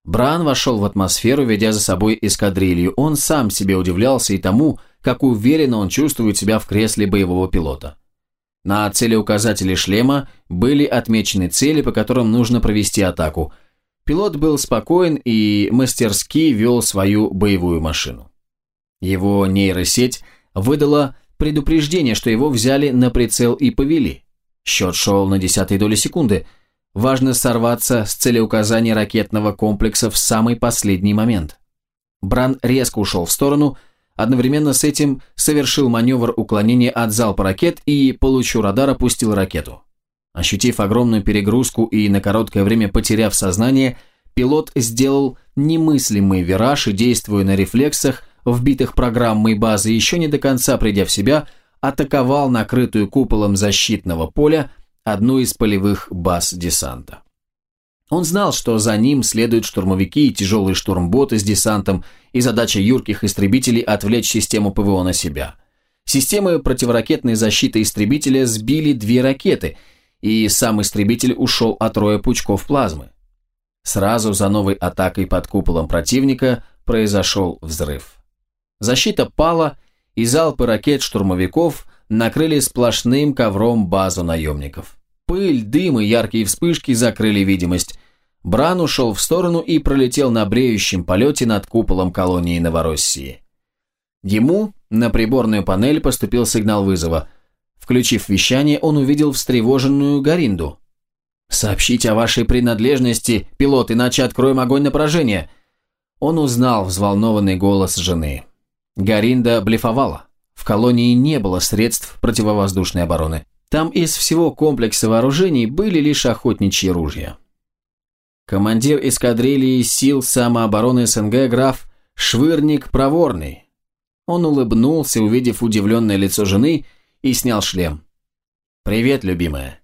S1: Бран вошел в атмосферу, ведя за собой эскадрилью. Он сам себе удивлялся и тому, как уверенно он чувствует себя в кресле боевого пилота. На целеуказателе шлема были отмечены цели, по которым нужно провести атаку. Пилот был спокоен и мастерски вел свою боевую машину. Его нейросеть выдала предупреждение, что его взяли на прицел и повели. Счет шел на десятой доли секунды – Важно сорваться с целеуказания ракетного комплекса в самый последний момент. Бран резко ушел в сторону, одновременно с этим совершил маневр уклонения от залпа ракет и, получу радар, опустил ракету. Ощутив огромную перегрузку и на короткое время потеряв сознание, пилот сделал немыслимый вираж и, действуя на рефлексах, вбитых программой базы, еще не до конца придя в себя, атаковал накрытую куполом защитного поля одну из полевых баз десанта. Он знал, что за ним следуют штурмовики и тяжелые штурмботы с десантом, и задача юрких истребителей – отвлечь систему ПВО на себя. Системы противоракетной защиты истребителя сбили две ракеты, и сам истребитель ушел от роя пучков плазмы. Сразу за новой атакой под куполом противника произошел взрыв. Защита пала, и залпы ракет штурмовиков накрыли сплошным ковром базу наемников. Пыль, дым и яркие вспышки закрыли видимость. Бран ушел в сторону и пролетел на бреющем полете над куполом колонии Новороссии. Ему на приборную панель поступил сигнал вызова. Включив вещание, он увидел встревоженную Гаринду. «Сообщите о вашей принадлежности, пилот, иначе откроем огонь на поражение». Он узнал взволнованный голос жены. Гаринда блефовала. В колонии не было средств противовоздушной обороны. Там из всего комплекса вооружений были лишь охотничьи ружья. Командир эскадрильи сил самообороны СНГ граф Швырник Проворный. Он улыбнулся, увидев удивленное лицо жены, и снял шлем. «Привет, любимая».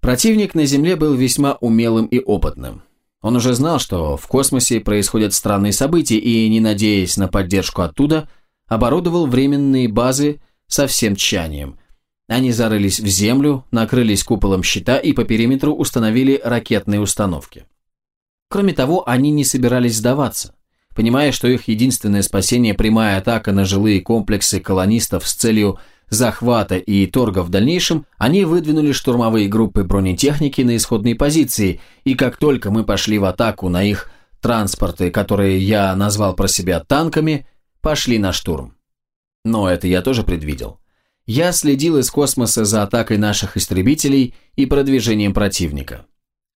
S1: Противник на Земле был весьма умелым и опытным. Он уже знал, что в космосе происходят странные события, и, не надеясь на поддержку оттуда, оборудовал временные базы со всем тщанием – они зарылись в землю, накрылись куполом щита и по периметру установили ракетные установки. Кроме того, они не собирались сдаваться. Понимая, что их единственное спасение – прямая атака на жилые комплексы колонистов с целью захвата и торга в дальнейшем, они выдвинули штурмовые группы бронетехники на исходные позиции, и как только мы пошли в атаку на их транспорты, которые я назвал про себя танками, пошли на штурм. Но это я тоже предвидел. Я следил из космоса за атакой наших истребителей и продвижением противника.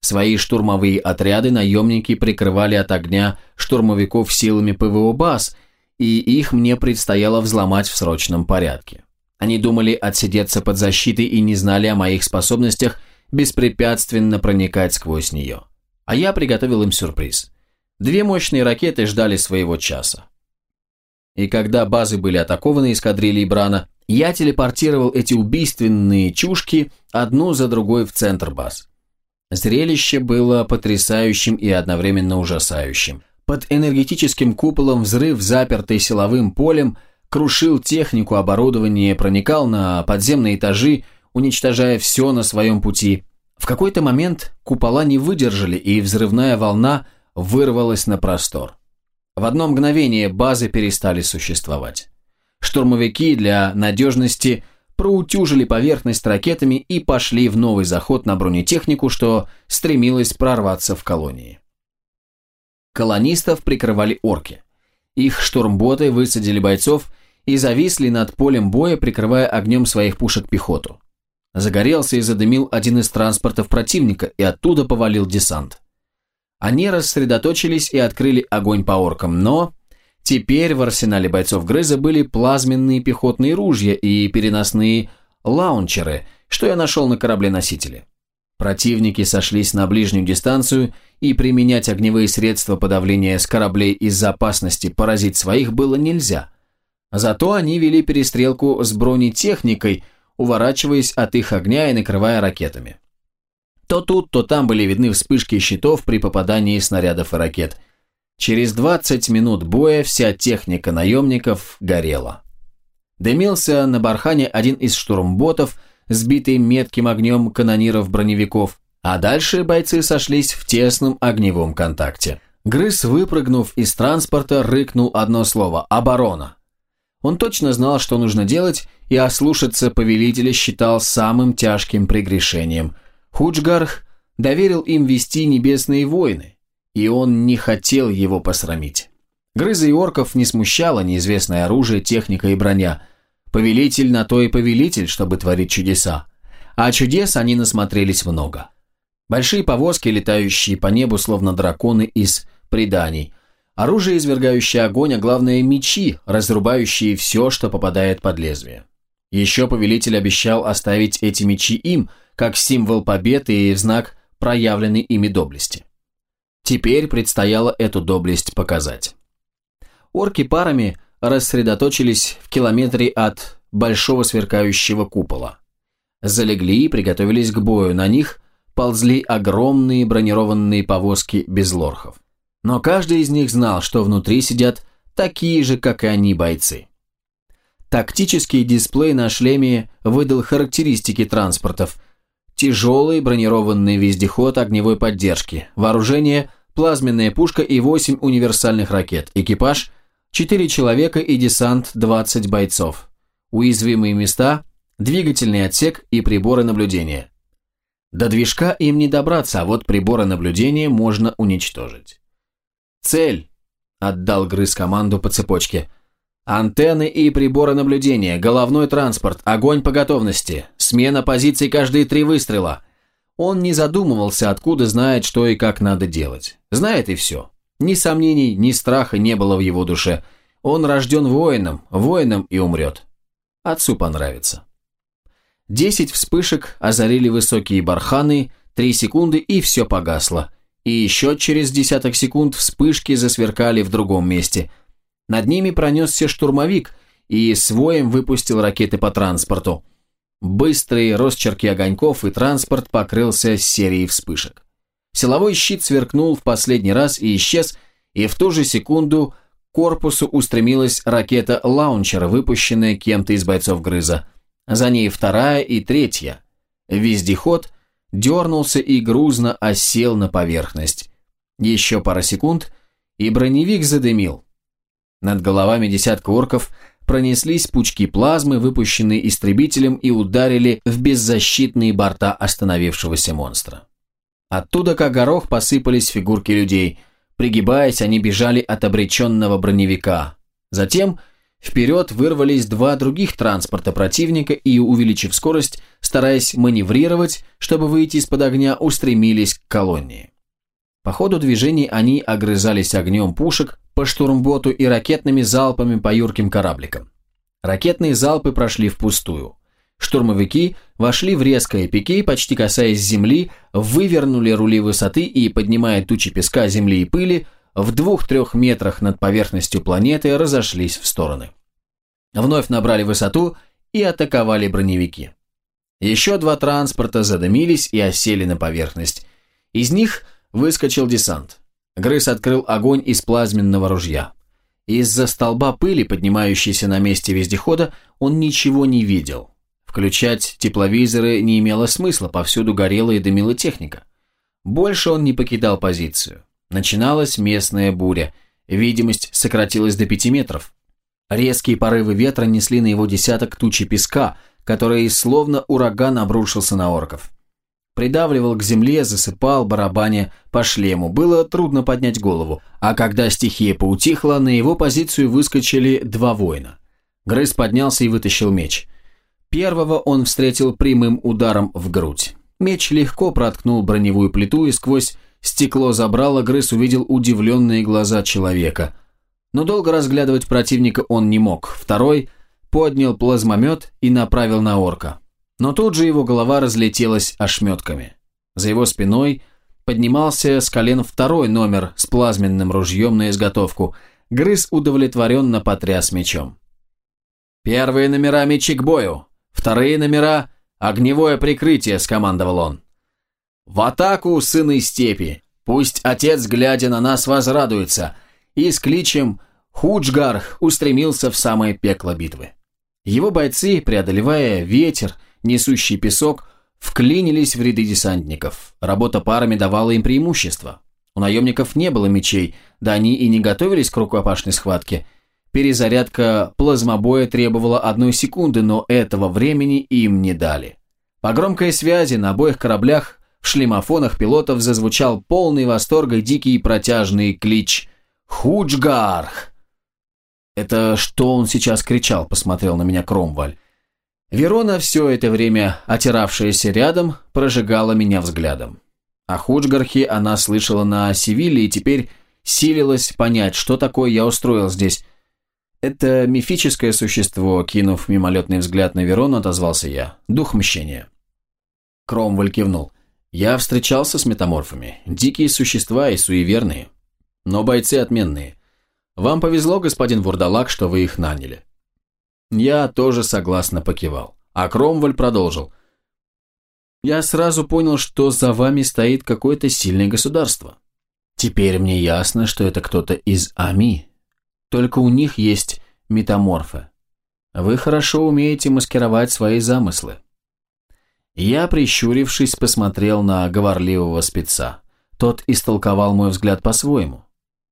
S1: Свои штурмовые отряды наемники прикрывали от огня штурмовиков силами ПВО баз, и их мне предстояло взломать в срочном порядке. Они думали отсидеться под защитой и не знали о моих способностях беспрепятственно проникать сквозь нее. А я приготовил им сюрприз. Две мощные ракеты ждали своего часа. И когда базы были атакованы эскадрильей Брана, я телепортировал эти убийственные чушки одну за другой в центр баз. Зрелище было потрясающим и одновременно ужасающим. Под энергетическим куполом взрыв, запертый силовым полем, крушил технику, оборудование, проникал на подземные этажи, уничтожая все на своем пути. В какой-то момент купола не выдержали, и взрывная волна вырвалась на простор. В одно мгновение базы перестали существовать. Штурмовики для надежности проутюжили поверхность ракетами и пошли в новый заход на бронетехнику, что стремилась прорваться в колонии. Колонистов прикрывали орки. Их штурмботы высадили бойцов и зависли над полем боя, прикрывая огнем своих пушек пехоту. Загорелся и задымил один из транспортов противника, и оттуда повалил десант. Они рассредоточились и открыли огонь по оркам, но Теперь в арсенале бойцов Грыза были плазменные пехотные ружья и переносные лаунчеры, что я нашел на корабле-носителе. Противники сошлись на ближнюю дистанцию, и применять огневые средства подавления с кораблей из-за опасности поразить своих было нельзя. Зато они вели перестрелку с бронетехникой, уворачиваясь от их огня и накрывая ракетами. То тут, то там были видны вспышки щитов при попадании снарядов и ракет. Через 20 минут боя вся техника наемников горела. Дымился на бархане один из штурмботов, сбитый метким огнем канониров-броневиков, а дальше бойцы сошлись в тесном огневом контакте. Грыз, выпрыгнув из транспорта, рыкнул одно слово «Оборона». Он точно знал, что нужно делать, и ослушаться повелителя считал самым тяжким прегрешением. Худжгарх доверил им вести небесные войны, и он не хотел его посрамить. Грыза и орков не смущало неизвестное оружие, техника и броня. Повелитель на то и повелитель, чтобы творить чудеса. А чудес они насмотрелись много. Большие повозки, летающие по небу, словно драконы из преданий. Оружие, извергающее огонь, а главное мечи, разрубающие все, что попадает под лезвие. Еще повелитель обещал оставить эти мечи им, как символ победы и знак проявленной ими доблести. Теперь предстояло эту доблесть показать. Орки парами рассредоточились в километре от большого сверкающего купола. Залегли и приготовились к бою, на них ползли огромные бронированные повозки без лорхов. Но каждый из них знал, что внутри сидят такие же, как и они, бойцы. Тактический дисплей на шлеме выдал характеристики транспортов. Тяжелый бронированный вездеход огневой поддержки, вооружение, плазменная пушка и 8 универсальных ракет, экипаж – 4 человека и десант 20 бойцов. Уязвимые места – двигательный отсек и приборы наблюдения. До движка им не добраться, а вот приборы наблюдения можно уничтожить. «Цель!» – отдал грыз команду по цепочке. «Антенны и приборы наблюдения, головной транспорт, огонь по готовности, смена позиций каждые три выстрела». Он не задумывался, откуда знает, что и как надо делать. Знает и все. Ни сомнений, ни страха не было в его душе. Он рожден воином, воином и умрет. Отцу понравится. Десять вспышек озарили высокие барханы, три секунды и все погасло. И еще через десяток секунд вспышки засверкали в другом месте. Над ними пронесся штурмовик и своим выпустил ракеты по транспорту. Быстрые росчерки огоньков и транспорт покрылся серией вспышек. Силовой щит сверкнул в последний раз и исчез, и в ту же секунду к корпусу устремилась ракета-лаунчер, выпущенная кем-то из бойцов Грыза. За ней вторая и третья. Вездеход дернулся и грузно осел на поверхность. Еще пара секунд, и броневик задымил. Над головами десятка орков пронеслись пучки плазмы, выпущенные истребителем, и ударили в беззащитные борта остановившегося монстра. Оттуда, как горох, посыпались фигурки людей. Пригибаясь, они бежали от обреченного броневика. Затем Вперед вырвались два других транспорта противника и, увеличив скорость, стараясь маневрировать, чтобы выйти из-под огня, устремились к колонии. По ходу движений они огрызались огнем пушек по штурмботу и ракетными залпами по юрким корабликам. Ракетные залпы прошли впустую. Штурмовики вошли в резкое пике почти касаясь земли, вывернули рули высоты и, поднимая тучи песка, земли и пыли, в двух-трех метрах над поверхностью планеты разошлись в стороны. Вновь набрали высоту и атаковали броневики. Еще два транспорта задымились и осели на поверхность. Из них выскочил десант. Грыз открыл огонь из плазменного ружья. Из-за столба пыли, поднимающейся на месте вездехода, он ничего не видел. Включать тепловизоры не имело смысла, повсюду горела и дымила техника. Больше он не покидал позицию. Начиналась местная буря. Видимость сократилась до пяти метров. Резкие порывы ветра несли на его десяток тучи песка, который словно ураган обрушился на орков. Придавливал к земле, засыпал барабаня по шлему. Было трудно поднять голову. А когда стихия поутихла, на его позицию выскочили два воина. Грыз поднялся и вытащил меч. Первого он встретил прямым ударом в грудь. Меч легко проткнул броневую плиту и сквозь Стекло забрало, Грыз увидел удивленные глаза человека. Но долго разглядывать противника он не мог. Второй поднял плазмомет и направил на орка. Но тут же его голова разлетелась ошметками. За его спиной поднимался с колен второй номер с плазменным ружьем на изготовку. Грыз удовлетворенно потряс мечом. «Первые номера мечи к бою, вторые номера – огневое прикрытие», – скомандовал он. «В атаку, сыны степи! Пусть отец, глядя на нас, возрадуется!» И с кличем «Худжгарх» устремился в самое пекло битвы. Его бойцы, преодолевая ветер, несущий песок, вклинились в ряды десантников. Работа парами давала им преимущество. У наемников не было мечей, да они и не готовились к рукопашной схватке. Перезарядка плазмобоя требовала одной секунды, но этого времени им не дали. По громкой связи на обоих кораблях в шлемофонах пилотов зазвучал полный восторга дикий протяжный клич «Худжгарх!». «Это что он сейчас кричал?» – посмотрел на меня Кромваль. Верона, все это время отиравшаяся рядом, прожигала меня взглядом. О Худжгархе она слышала на Севиле и теперь силилась понять, что такое я устроил здесь. Это мифическое существо, кинув мимолетный взгляд на Верону, отозвался я. Дух мщения. Кромваль кивнул. Я встречался с метаморфами. Дикие существа и суеверные. Но бойцы отменные. Вам повезло, господин Вурдалак, что вы их наняли. Я тоже согласно покивал. А Кромваль продолжил. Я сразу понял, что за вами стоит какое-то сильное государство. Теперь мне ясно, что это кто-то из Ами. Только у них есть метаморфы. Вы хорошо умеете маскировать свои замыслы. Я, прищурившись, посмотрел на говорливого спеца. Тот истолковал мой взгляд по-своему.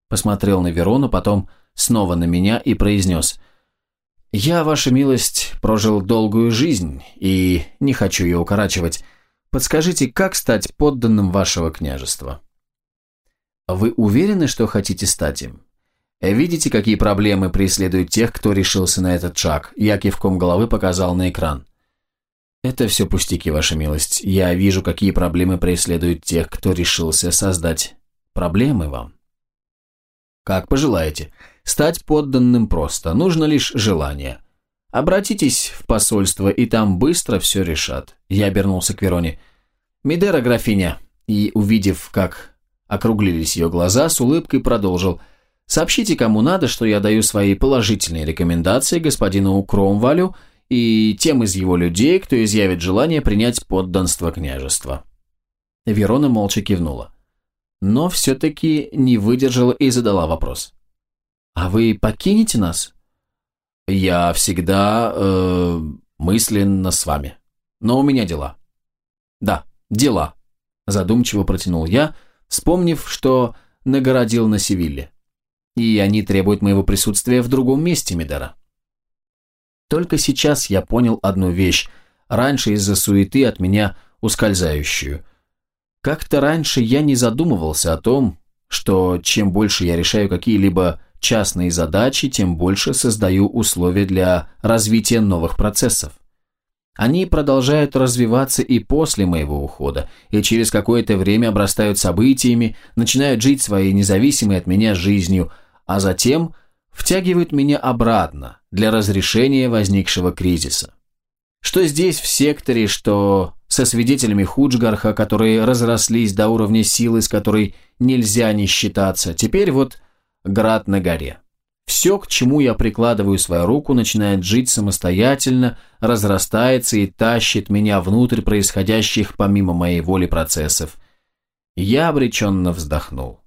S1: Посмотрел на Верону, потом снова на меня и произнес – «Я, ваша милость, прожил долгую жизнь и не хочу ее укорачивать. Подскажите, как стать подданным вашего княжества?» «Вы уверены, что хотите стать им?» «Видите, какие проблемы преследуют тех, кто решился на этот шаг?» Я кивком головы показал на экран. «Это все пустяки, ваша милость. Я вижу, какие проблемы преследуют тех, кто решился создать проблемы вам». «Как пожелаете. Стать подданным просто, нужно лишь желание. Обратитесь в посольство, и там быстро все решат. Я обернулся к Вероне. Мидера, графиня. И, увидев, как округлились ее глаза, с улыбкой продолжил. Сообщите кому надо, что я даю свои положительные рекомендации господину Кромвалю и тем из его людей, кто изъявит желание принять подданство княжества. Верона молча кивнула. Но все-таки не выдержала и задала вопрос. «А вы покинете нас?» «Я всегда э, мысленно с вами. Но у меня дела». «Да, дела», – задумчиво протянул я, вспомнив, что нагородил на Севилле. «И они требуют моего присутствия в другом месте, Медера». Только сейчас я понял одну вещь, раньше из-за суеты от меня ускользающую. Как-то раньше я не задумывался о том, что чем больше я решаю какие-либо частные задачи, тем больше создаю условия для развития новых процессов. Они продолжают развиваться и после моего ухода, и через какое-то время обрастают событиями, начинают жить своей независимой от меня жизнью, а затем втягивают меня обратно для разрешения возникшего кризиса. Что здесь в секторе, что со свидетелями Худжгарха, которые разрослись до уровня силы, с которой нельзя не считаться, теперь вот град на горе. Все, к чему я прикладываю свою руку, начинает жить самостоятельно, разрастается и тащит меня внутрь происходящих помимо моей воли процессов. Я обреченно вздохнул.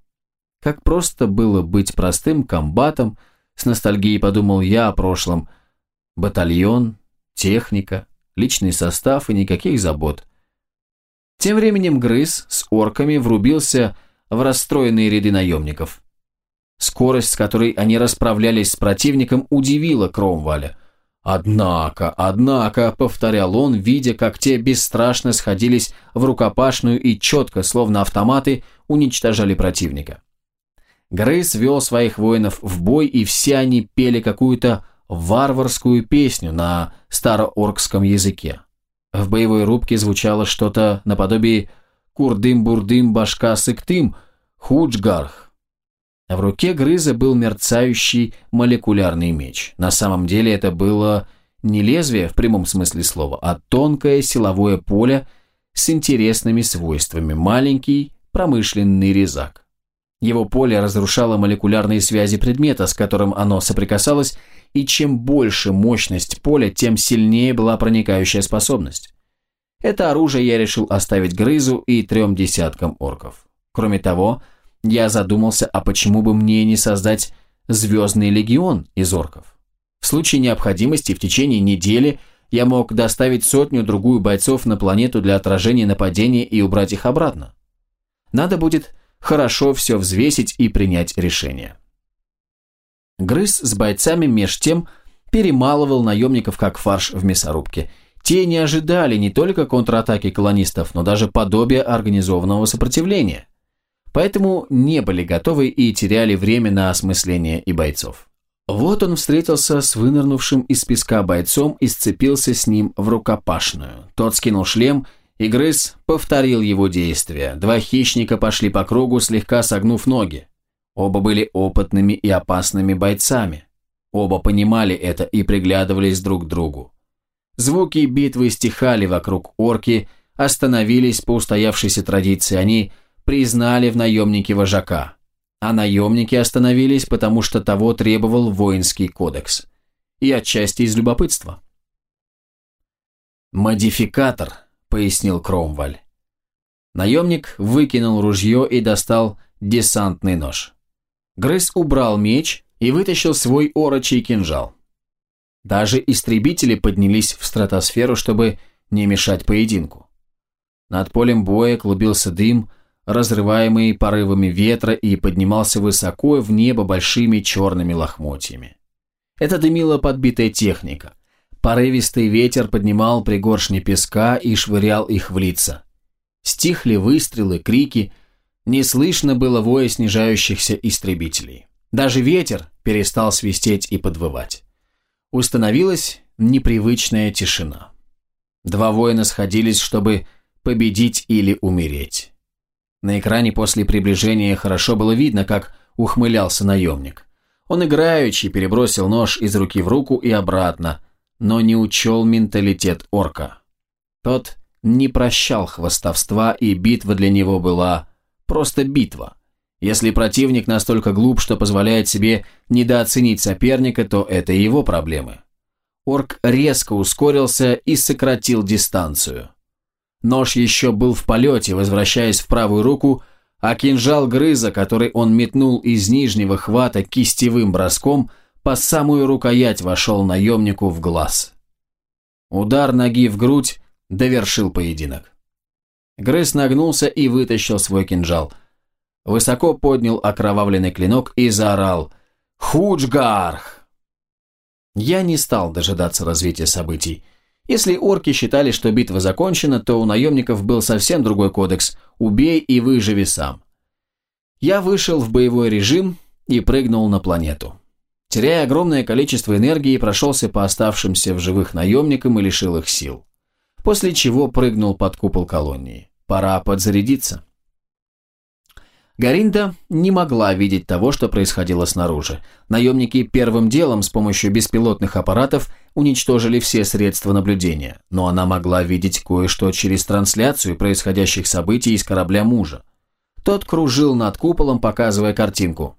S1: Как просто было быть простым комбатом, с ностальгией подумал я о прошлом. Батальон, техника, личный состав и никаких забот. Тем временем Грыз с орками врубился в расстроенные ряды наемников. Скорость, с которой они расправлялись с противником, удивила Кромваля. «Однако, однако», — повторял он, видя, как те бесстрашно сходились в рукопашную и четко, словно автоматы, уничтожали противника. Грейс вел своих воинов в бой, и все они пели какую-то варварскую песню на старооркском языке. В боевой рубке звучало что-то наподобие «Курдым-бурдым башка сыктым, худжгарх, в руке Грыза был мерцающий молекулярный меч. На самом деле это было не лезвие в прямом смысле слова, а тонкое силовое поле с интересными свойствами, маленький промышленный резак. Его поле разрушало молекулярные связи предмета, с которым оно соприкасалось, и чем больше мощность поля, тем сильнее была проникающая способность. Это оружие я решил оставить Грызу и трем десяткам орков. Кроме того, я задумался, а почему бы мне не создать Звездный легион из орков? В случае необходимости в течение недели я мог доставить сотню-другую бойцов на планету для отражения нападения и убрать их обратно. Надо будет хорошо все взвесить и принять решение. Грыз с бойцами меж тем перемалывал наемников как фарш в мясорубке – те не ожидали не только контратаки колонистов, но даже подобия организованного сопротивления. Поэтому не были готовы и теряли время на осмысление и бойцов. Вот он встретился с вынырнувшим из песка бойцом и сцепился с ним в рукопашную. Тот скинул шлем, и грыз повторил его действия. Два хищника пошли по кругу, слегка согнув ноги. Оба были опытными и опасными бойцами. Оба понимали это и приглядывались друг к другу. Звуки битвы стихали вокруг орки, остановились по устоявшейся традиции, они признали в наемнике вожака. А наемники остановились, потому что того требовал воинский кодекс. И отчасти из любопытства. «Модификатор», — пояснил Кромваль. Наемник выкинул ружье и достал десантный нож. Грыз убрал меч и вытащил свой орочий кинжал. Даже истребители поднялись в стратосферу, чтобы не мешать поединку. Над полем боя клубился дым, разрываемый порывами ветра и поднимался высоко в небо большими черными лохмотьями. Это дымила подбитая техника. Порывистый ветер поднимал пригоршни песка и швырял их в лица. Стихли выстрелы, крики, не слышно было воя снижающихся истребителей. Даже ветер перестал свистеть и подвывать. Установилась непривычная тишина. Два воина сходились, чтобы победить или умереть. На экране после приближения хорошо было видно, как ухмылялся наемник. Он играючи перебросил нож из руки в руку и обратно, но не учел менталитет орка. Тот не прощал хвостовства, и битва для него была просто битва. Если противник настолько глуп, что позволяет себе недооценить соперника, то это его проблемы. Орк резко ускорился и сократил дистанцию. Нож еще был в полете, возвращаясь в правую руку, а кинжал грыза, который он метнул из нижнего хвата кистевым броском, по самую рукоять вошел наемнику в глаз. Удар ноги в грудь довершил поединок. Грыз нагнулся и вытащил свой кинжал – высоко поднял окровавленный клинок и заорал «Худжгарх!». Я не стал дожидаться развития событий. Если орки считали, что битва закончена, то у наемников был совсем другой кодекс «Убей и выживи сам». Я вышел в боевой режим и прыгнул на планету. Теряя огромное количество энергии, прошелся по оставшимся в живых наемникам и лишил их сил. После чего прыгнул под купол колонии. Пора подзарядиться. Гаринда не могла видеть того, что происходило снаружи. Наемники первым делом с помощью беспилотных аппаратов уничтожили все средства наблюдения, но она могла видеть кое-что через трансляцию происходящих событий из корабля мужа. Тот кружил над куполом, показывая картинку.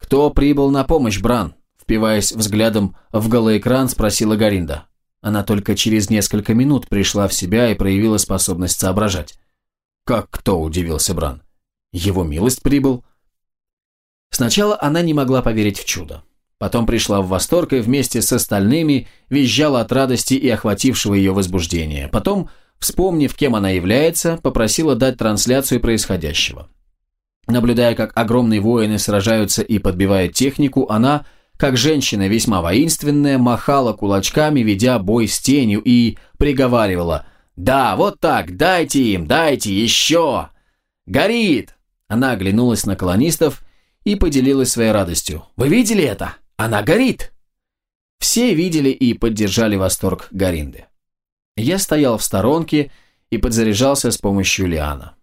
S1: «Кто прибыл на помощь, Бран?» Впиваясь взглядом в голоэкран, спросила Гаринда. Она только через несколько минут пришла в себя и проявила способность соображать. «Как кто?» – удивился Бран. Его милость прибыл. Сначала она не могла поверить в чудо. Потом пришла в восторг и вместе с остальными визжала от радости и охватившего ее возбуждения. Потом, вспомнив, кем она является, попросила дать трансляцию происходящего. Наблюдая, как огромные воины сражаются и подбивают технику, она, как женщина весьма воинственная, махала кулачками, ведя бой с тенью и приговаривала «Да, вот так, дайте им, дайте, еще! Горит! Она оглянулась на колонистов и поделилась своей радостью. «Вы видели это? Она горит!» Все видели и поддержали восторг Гаринды. Я стоял в сторонке и подзаряжался с помощью Лиана.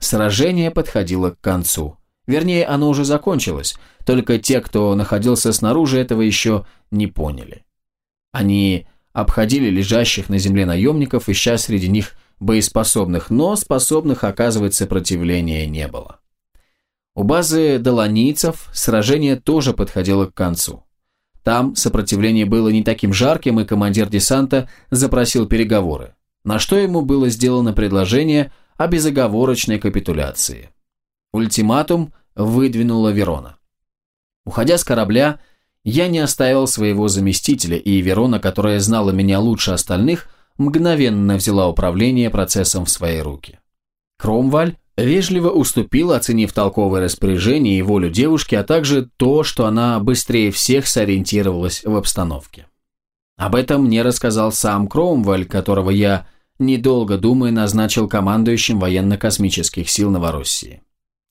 S1: Сражение подходило к концу. Вернее, оно уже закончилось, только те, кто находился снаружи, этого еще не поняли. Они обходили лежащих на земле наемников, ища среди них боеспособных, но способных оказывать сопротивление не было. У базы долонийцев сражение тоже подходило к концу. Там сопротивление было не таким жарким, и командир десанта запросил переговоры, на что ему было сделано предложение о безоговорочной капитуляции. Ультиматум выдвинула Верона. Уходя с корабля, я не оставил своего заместителя, и Верона, которая знала меня лучше остальных, мгновенно взяла управление процессом в свои руки. Кромваль вежливо уступил, оценив толковое распоряжение и волю девушки, а также то, что она быстрее всех сориентировалась в обстановке. Об этом мне рассказал сам Кромваль, которого я, недолго думая, назначил командующим военно-космических сил Новороссии.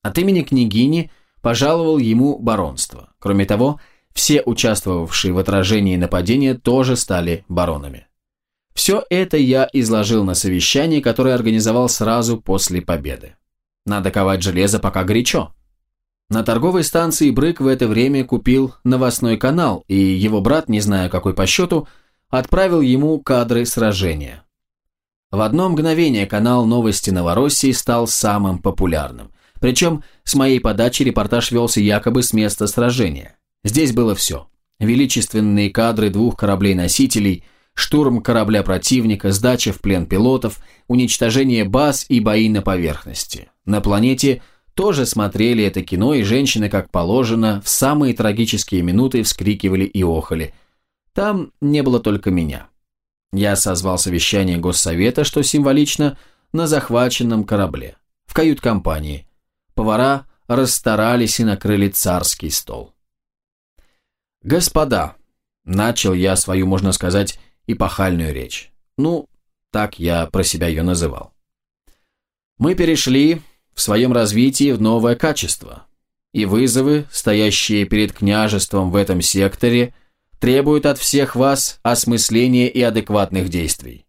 S1: От имени княгини пожаловал ему баронство. Кроме того, все участвовавшие в отражении нападения тоже стали баронами. Все это я изложил на совещании, которое организовал сразу после победы. Надо ковать железо, пока горячо. На торговой станции Брык в это время купил новостной канал, и его брат, не зная какой по счету, отправил ему кадры сражения. В одно мгновение канал «Новости Новороссии» стал самым популярным. Причем с моей подачи репортаж велся якобы с места сражения. Здесь было все. Величественные кадры двух кораблей-носителей, штурм корабля противника, сдача в плен пилотов, уничтожение баз и бои на поверхности. На планете тоже смотрели это кино, и женщины, как положено, в самые трагические минуты вскрикивали и охали. Там не было только меня. Я созвал совещание Госсовета, что символично, на захваченном корабле, в кают-компании. Повара расстарались и накрыли царский стол. «Господа», – начал я свою, можно сказать, эпохальную речь. Ну, так я про себя ее называл. Мы перешли в своем развитии в новое качество, и вызовы, стоящие перед княжеством в этом секторе, требуют от всех вас осмысления и адекватных действий.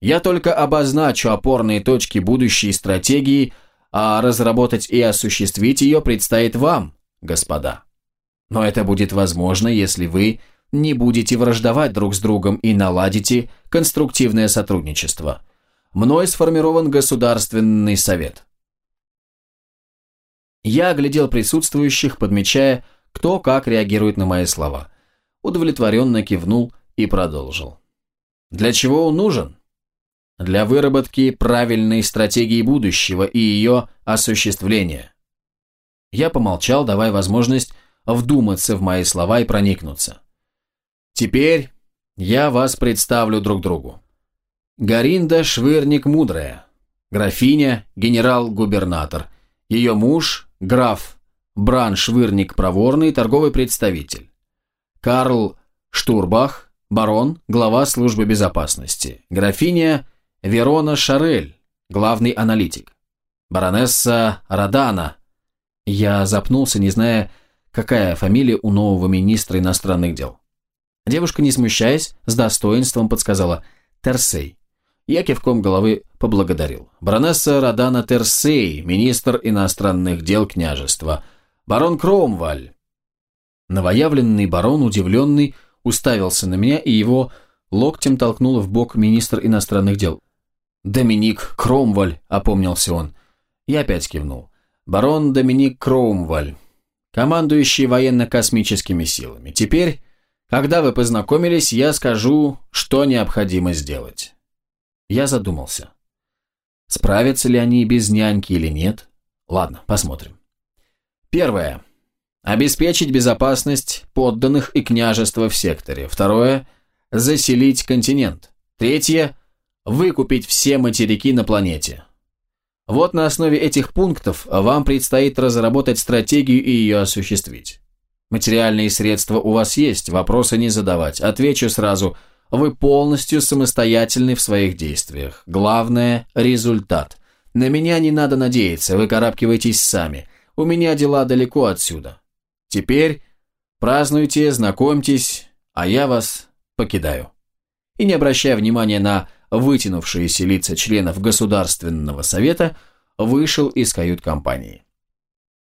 S1: Я только обозначу опорные точки будущей стратегии, а разработать и осуществить ее предстоит вам, господа. Но это будет возможно, если вы не будете враждовать друг с другом и наладите конструктивное сотрудничество. Мной сформирован Государственный совет. Я оглядел присутствующих, подмечая, кто как реагирует на мои слова. Удовлетворенно кивнул и продолжил. Для чего он нужен? Для выработки правильной стратегии будущего и ее осуществления. Я помолчал, давая возможность вдуматься в мои слова и проникнуться. Теперь я вас представлю друг другу. Гаринда Швырник Мудрая, графиня, генерал-губернатор, ее муж, граф Бран Швырник Проворный, торговый представитель. Карл Штурбах, барон, глава службы безопасности. Графиня Верона Шарель, главный аналитик. Баронесса Радана. Я запнулся, не зная, какая фамилия у нового министра иностранных дел. Девушка, не смущаясь, с достоинством подсказала «Терсей». Я кивком головы поблагодарил. Баронесса Радана Терсей, министр иностранных дел княжества. Барон Кромваль. Новоявленный барон, удивленный, уставился на меня, и его локтем толкнуло в бок министр иностранных дел. «Доминик Кромваль», — опомнился он. Я опять кивнул. «Барон Доминик Кромваль, командующий военно-космическими силами. Теперь, когда вы познакомились, я скажу, что необходимо сделать». Я задумался. Справятся ли они без няньки или нет? Ладно, посмотрим. Первое. Обеспечить безопасность подданных и княжества в секторе. Второе. Заселить континент. Третье. Выкупить все материки на планете. Вот на основе этих пунктов вам предстоит разработать стратегию и ее осуществить. Материальные средства у вас есть, вопросы не задавать. Отвечу сразу, вы полностью самостоятельны в своих действиях. Главное – результат. На меня не надо надеяться, вы карабкиваетесь сами. У меня дела далеко отсюда. Теперь празднуйте, знакомьтесь, а я вас покидаю. И не обращая внимания на вытянувшиеся лица членов Государственного совета, вышел из кают-компании.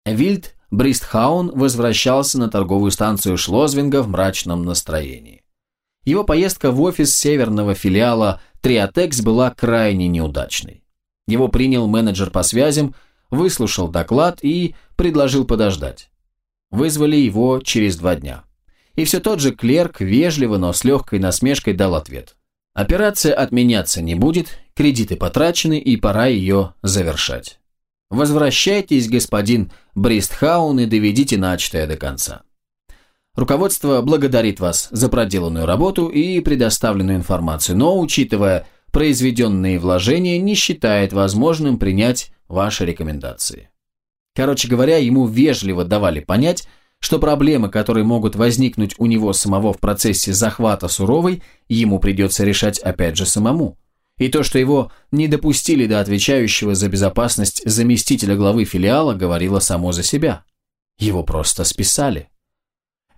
S1: Вильд Бристхаун возвращался на торговую станцию Шлозвинга в мрачном настроении. Его поездка в офис северного филиала Триотекс была крайне неудачной. Его принял менеджер по связям, выслушал доклад и предложил подождать. Вызвали его через два дня. И все тот же клерк вежливо, но с легкой насмешкой дал ответ. Операция отменяться не будет, кредиты потрачены и пора ее завершать. Возвращайтесь, господин Бристхаун, и доведите начатое до конца. Руководство благодарит вас за проделанную работу и предоставленную информацию, но, учитывая произведенные вложения, не считает возможным принять ваши рекомендации. Короче говоря, ему вежливо давали понять, что проблемы, которые могут возникнуть у него самого в процессе захвата суровой, ему придется решать опять же самому. И то, что его не допустили до отвечающего за безопасность заместителя главы филиала, говорило само за себя. Его просто списали.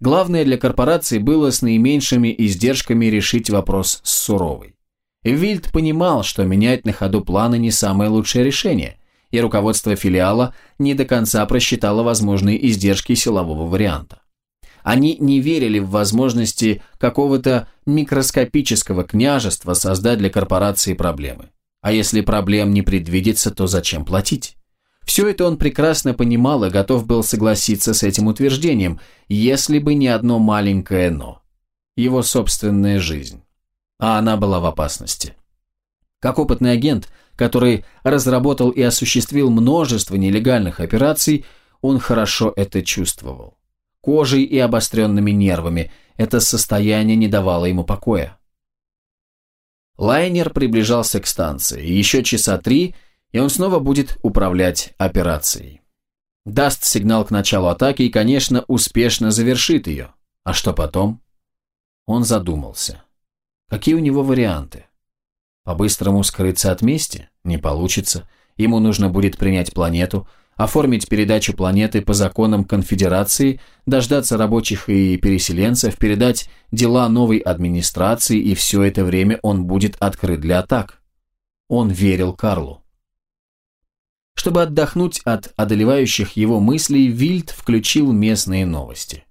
S1: Главное для корпорации было с наименьшими издержками решить вопрос с суровой. Вильд понимал, что менять на ходу планы не самое лучшее решение, и руководство филиала не до конца просчитало возможные издержки силового варианта. Они не верили в возможности какого-то микроскопического княжества создать для корпорации проблемы. А если проблем не предвидится, то зачем платить? Все это он прекрасно понимал и готов был согласиться с этим утверждением, если бы не одно маленькое «но». Его собственная жизнь. А она была в опасности. Как опытный агент, который разработал и осуществил множество нелегальных операций, он хорошо это чувствовал. Кожей и обостренными нервами это состояние не давало ему покоя. Лайнер приближался к станции, еще часа три, и он снова будет управлять операцией. Даст сигнал к началу атаки и, конечно, успешно завершит ее. А что потом? Он задумался. Какие у него варианты? По-быстрому скрыться от мести? Не получится. Ему нужно будет принять планету, оформить передачу планеты по законам конфедерации, дождаться рабочих и переселенцев, передать дела новой администрации, и все это время он будет открыт для атак. Он верил Карлу. Чтобы отдохнуть от одолевающих его мыслей, Вильд включил местные новости.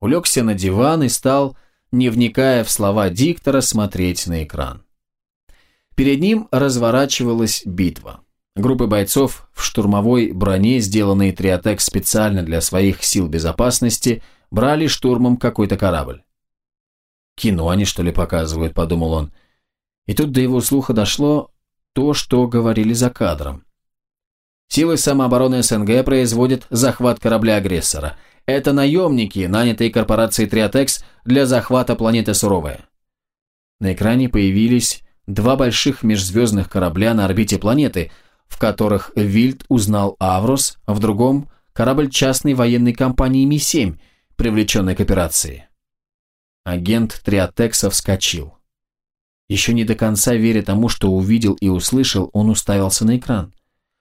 S1: Улегся на диван и стал, не вникая в слова диктора, смотреть на экран. Перед ним разворачивалась битва. Группы бойцов в штурмовой броне, сделанные Триотек специально для своих сил безопасности, брали штурмом какой-то корабль. «Кино они, что ли, показывают?» – подумал он. И тут до его слуха дошло то, что говорили за кадром. Силы самообороны СНГ производят захват корабля-агрессора. Это наемники, нанятые корпорацией Триотекс для захвата планеты Суровая. На экране появились два больших межзвездных корабля на орбите планеты, в которых Вильд узнал Аврос, а в другом – корабль частной военной компании Ми-7, привлеченной к операции. Агент Триотекса вскочил. Еще не до конца веря тому, что увидел и услышал, он уставился на экран.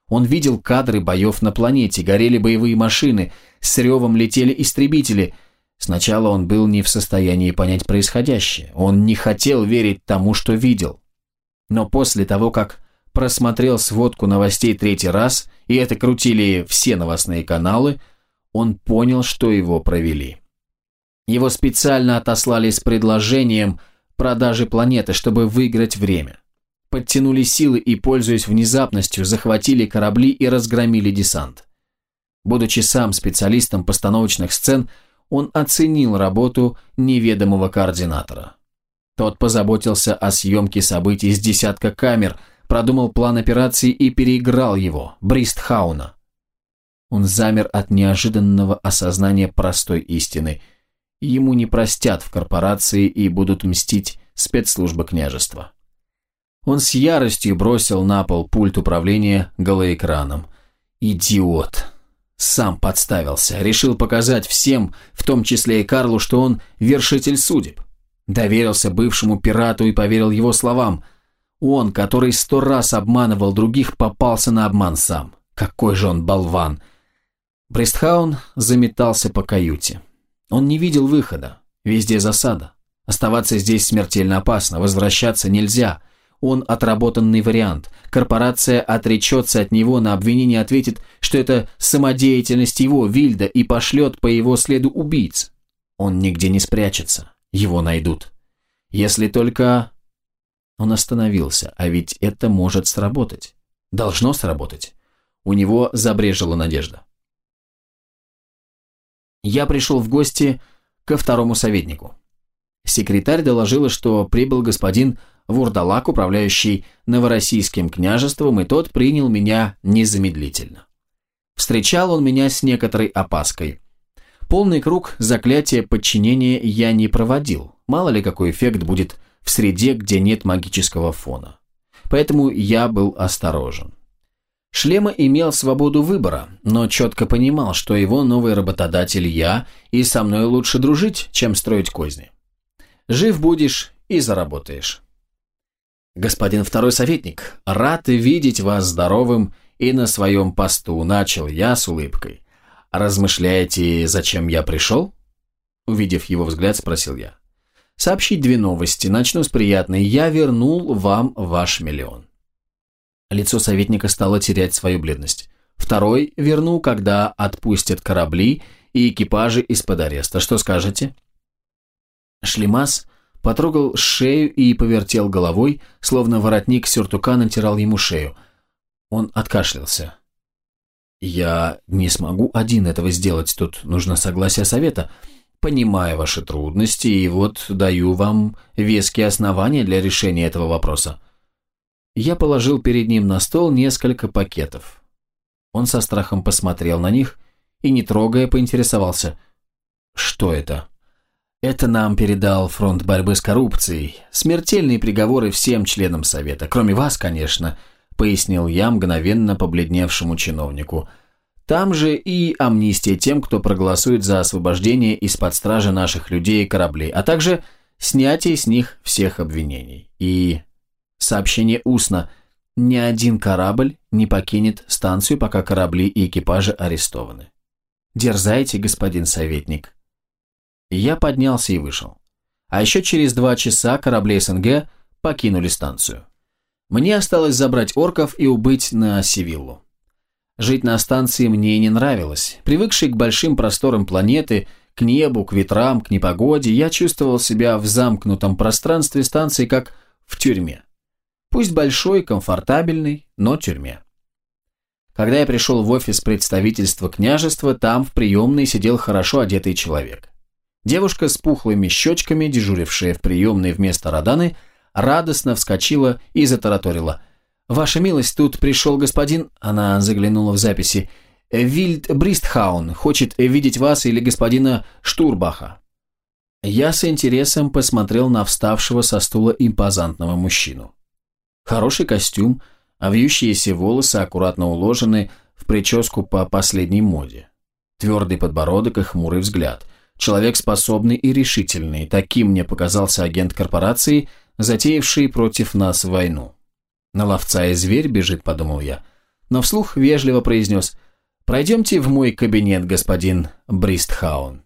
S1: Он видел кадры боев на планете, горели боевые машины, с ревом летели истребители – Сначала он был не в состоянии понять происходящее. Он не хотел верить тому, что видел. Но после того, как просмотрел сводку новостей третий раз, и это крутили все новостные каналы, он понял, что его провели. Его специально отослали с предложением продажи планеты, чтобы выиграть время. Подтянули силы и, пользуясь внезапностью, захватили корабли и разгромили десант. Будучи сам специалистом постановочных сцен, он оценил работу неведомого координатора. Тот позаботился о съемке событий с десятка камер, продумал план операции и переиграл его, Бристхауна. Он замер от неожиданного осознания простой истины. Ему не простят в корпорации и будут мстить спецслужбы княжества. Он с яростью бросил на пол пульт управления голоэкраном. «Идиот!» Сам подставился, решил показать всем, в том числе и Карлу, что он вершитель судеб. Доверился бывшему пирату и поверил его словам. Он, который сто раз обманывал других, попался на обман сам. Какой же он болван! Брестхаун заметался по каюте. Он не видел выхода. Везде засада. Оставаться здесь смертельно опасно, возвращаться нельзя. Он отработанный вариант. Корпорация отречется от него на обвинение, ответит, что это самодеятельность его, Вильда, и пошлет по его следу убийц. Он нигде не спрячется. Его найдут. Если только... Он остановился, а ведь это может сработать. Должно сработать. У него забрежила надежда. Я пришел в гости ко второму советнику. Секретарь доложила, что прибыл господин Вурдалак, управляющий Новороссийским княжеством, и тот принял меня незамедлительно. Встречал он меня с некоторой опаской. Полный круг заклятия подчинения я не проводил, мало ли какой эффект будет в среде, где нет магического фона. Поэтому я был осторожен. Шлема имел свободу выбора, но четко понимал, что его новый работодатель я, и со мной лучше дружить, чем строить козни. Жив будешь и заработаешь. «Господин второй советник, рад видеть вас здоровым и на своем посту», – начал я с улыбкой. «Размышляете, зачем я пришел?» Увидев его взгляд, спросил я. «Сообщить две новости. Начну с приятной. Я вернул вам ваш миллион». Лицо советника стало терять свою бледность. Второй верну, когда отпустят корабли и экипажи из-под ареста. Что скажете? Шлемас потрогал шею и повертел головой, словно воротник сюртука натирал ему шею. Он откашлялся. «Я не смогу один этого сделать, тут нужно согласие совета. Понимаю ваши трудности, и вот даю вам веские основания для решения этого вопроса. Я положил перед ним на стол несколько пакетов. Он со страхом посмотрел на них и, не трогая, поинтересовался. «Что это?» «Это нам передал фронт борьбы с коррупцией. Смертельные приговоры всем членам Совета, кроме вас, конечно», пояснил я мгновенно побледневшему чиновнику. «Там же и амнистия тем, кто проголосует за освобождение из-под стражи наших людей и кораблей, а также снятие с них всех обвинений. И Сообщение устно. Ни один корабль не покинет станцию, пока корабли и экипажи арестованы. Дерзайте, господин советник. Я поднялся и вышел. А еще через два часа корабли СНГ покинули станцию. Мне осталось забрать орков и убыть на Севиллу. Жить на станции мне не нравилось. Привыкший к большим просторам планеты, к небу, к ветрам, к непогоде, я чувствовал себя в замкнутом пространстве станции, как в тюрьме. Пусть большой, комфортабельный, но тюрьме. Когда я пришел в офис представительства княжества, там в приемной сидел хорошо одетый человек. Девушка с пухлыми щечками, дежурившая в приемной вместо Раданы, радостно вскочила и затараторила. «Ваша милость, тут пришел господин...» Она заглянула в записи. «Вильд Бристхаун хочет видеть вас или господина Штурбаха». Я с интересом посмотрел на вставшего со стула импозантного мужчину. Хороший костюм, а вьющиеся волосы аккуратно уложены в прическу по последней моде. Твердый подбородок и хмурый взгляд. Человек способный и решительный. Таким мне показался агент корпорации, затеявший против нас войну. На ловца и зверь бежит, подумал я. Но вслух вежливо произнес «Пройдемте в мой кабинет, господин Бристхаун».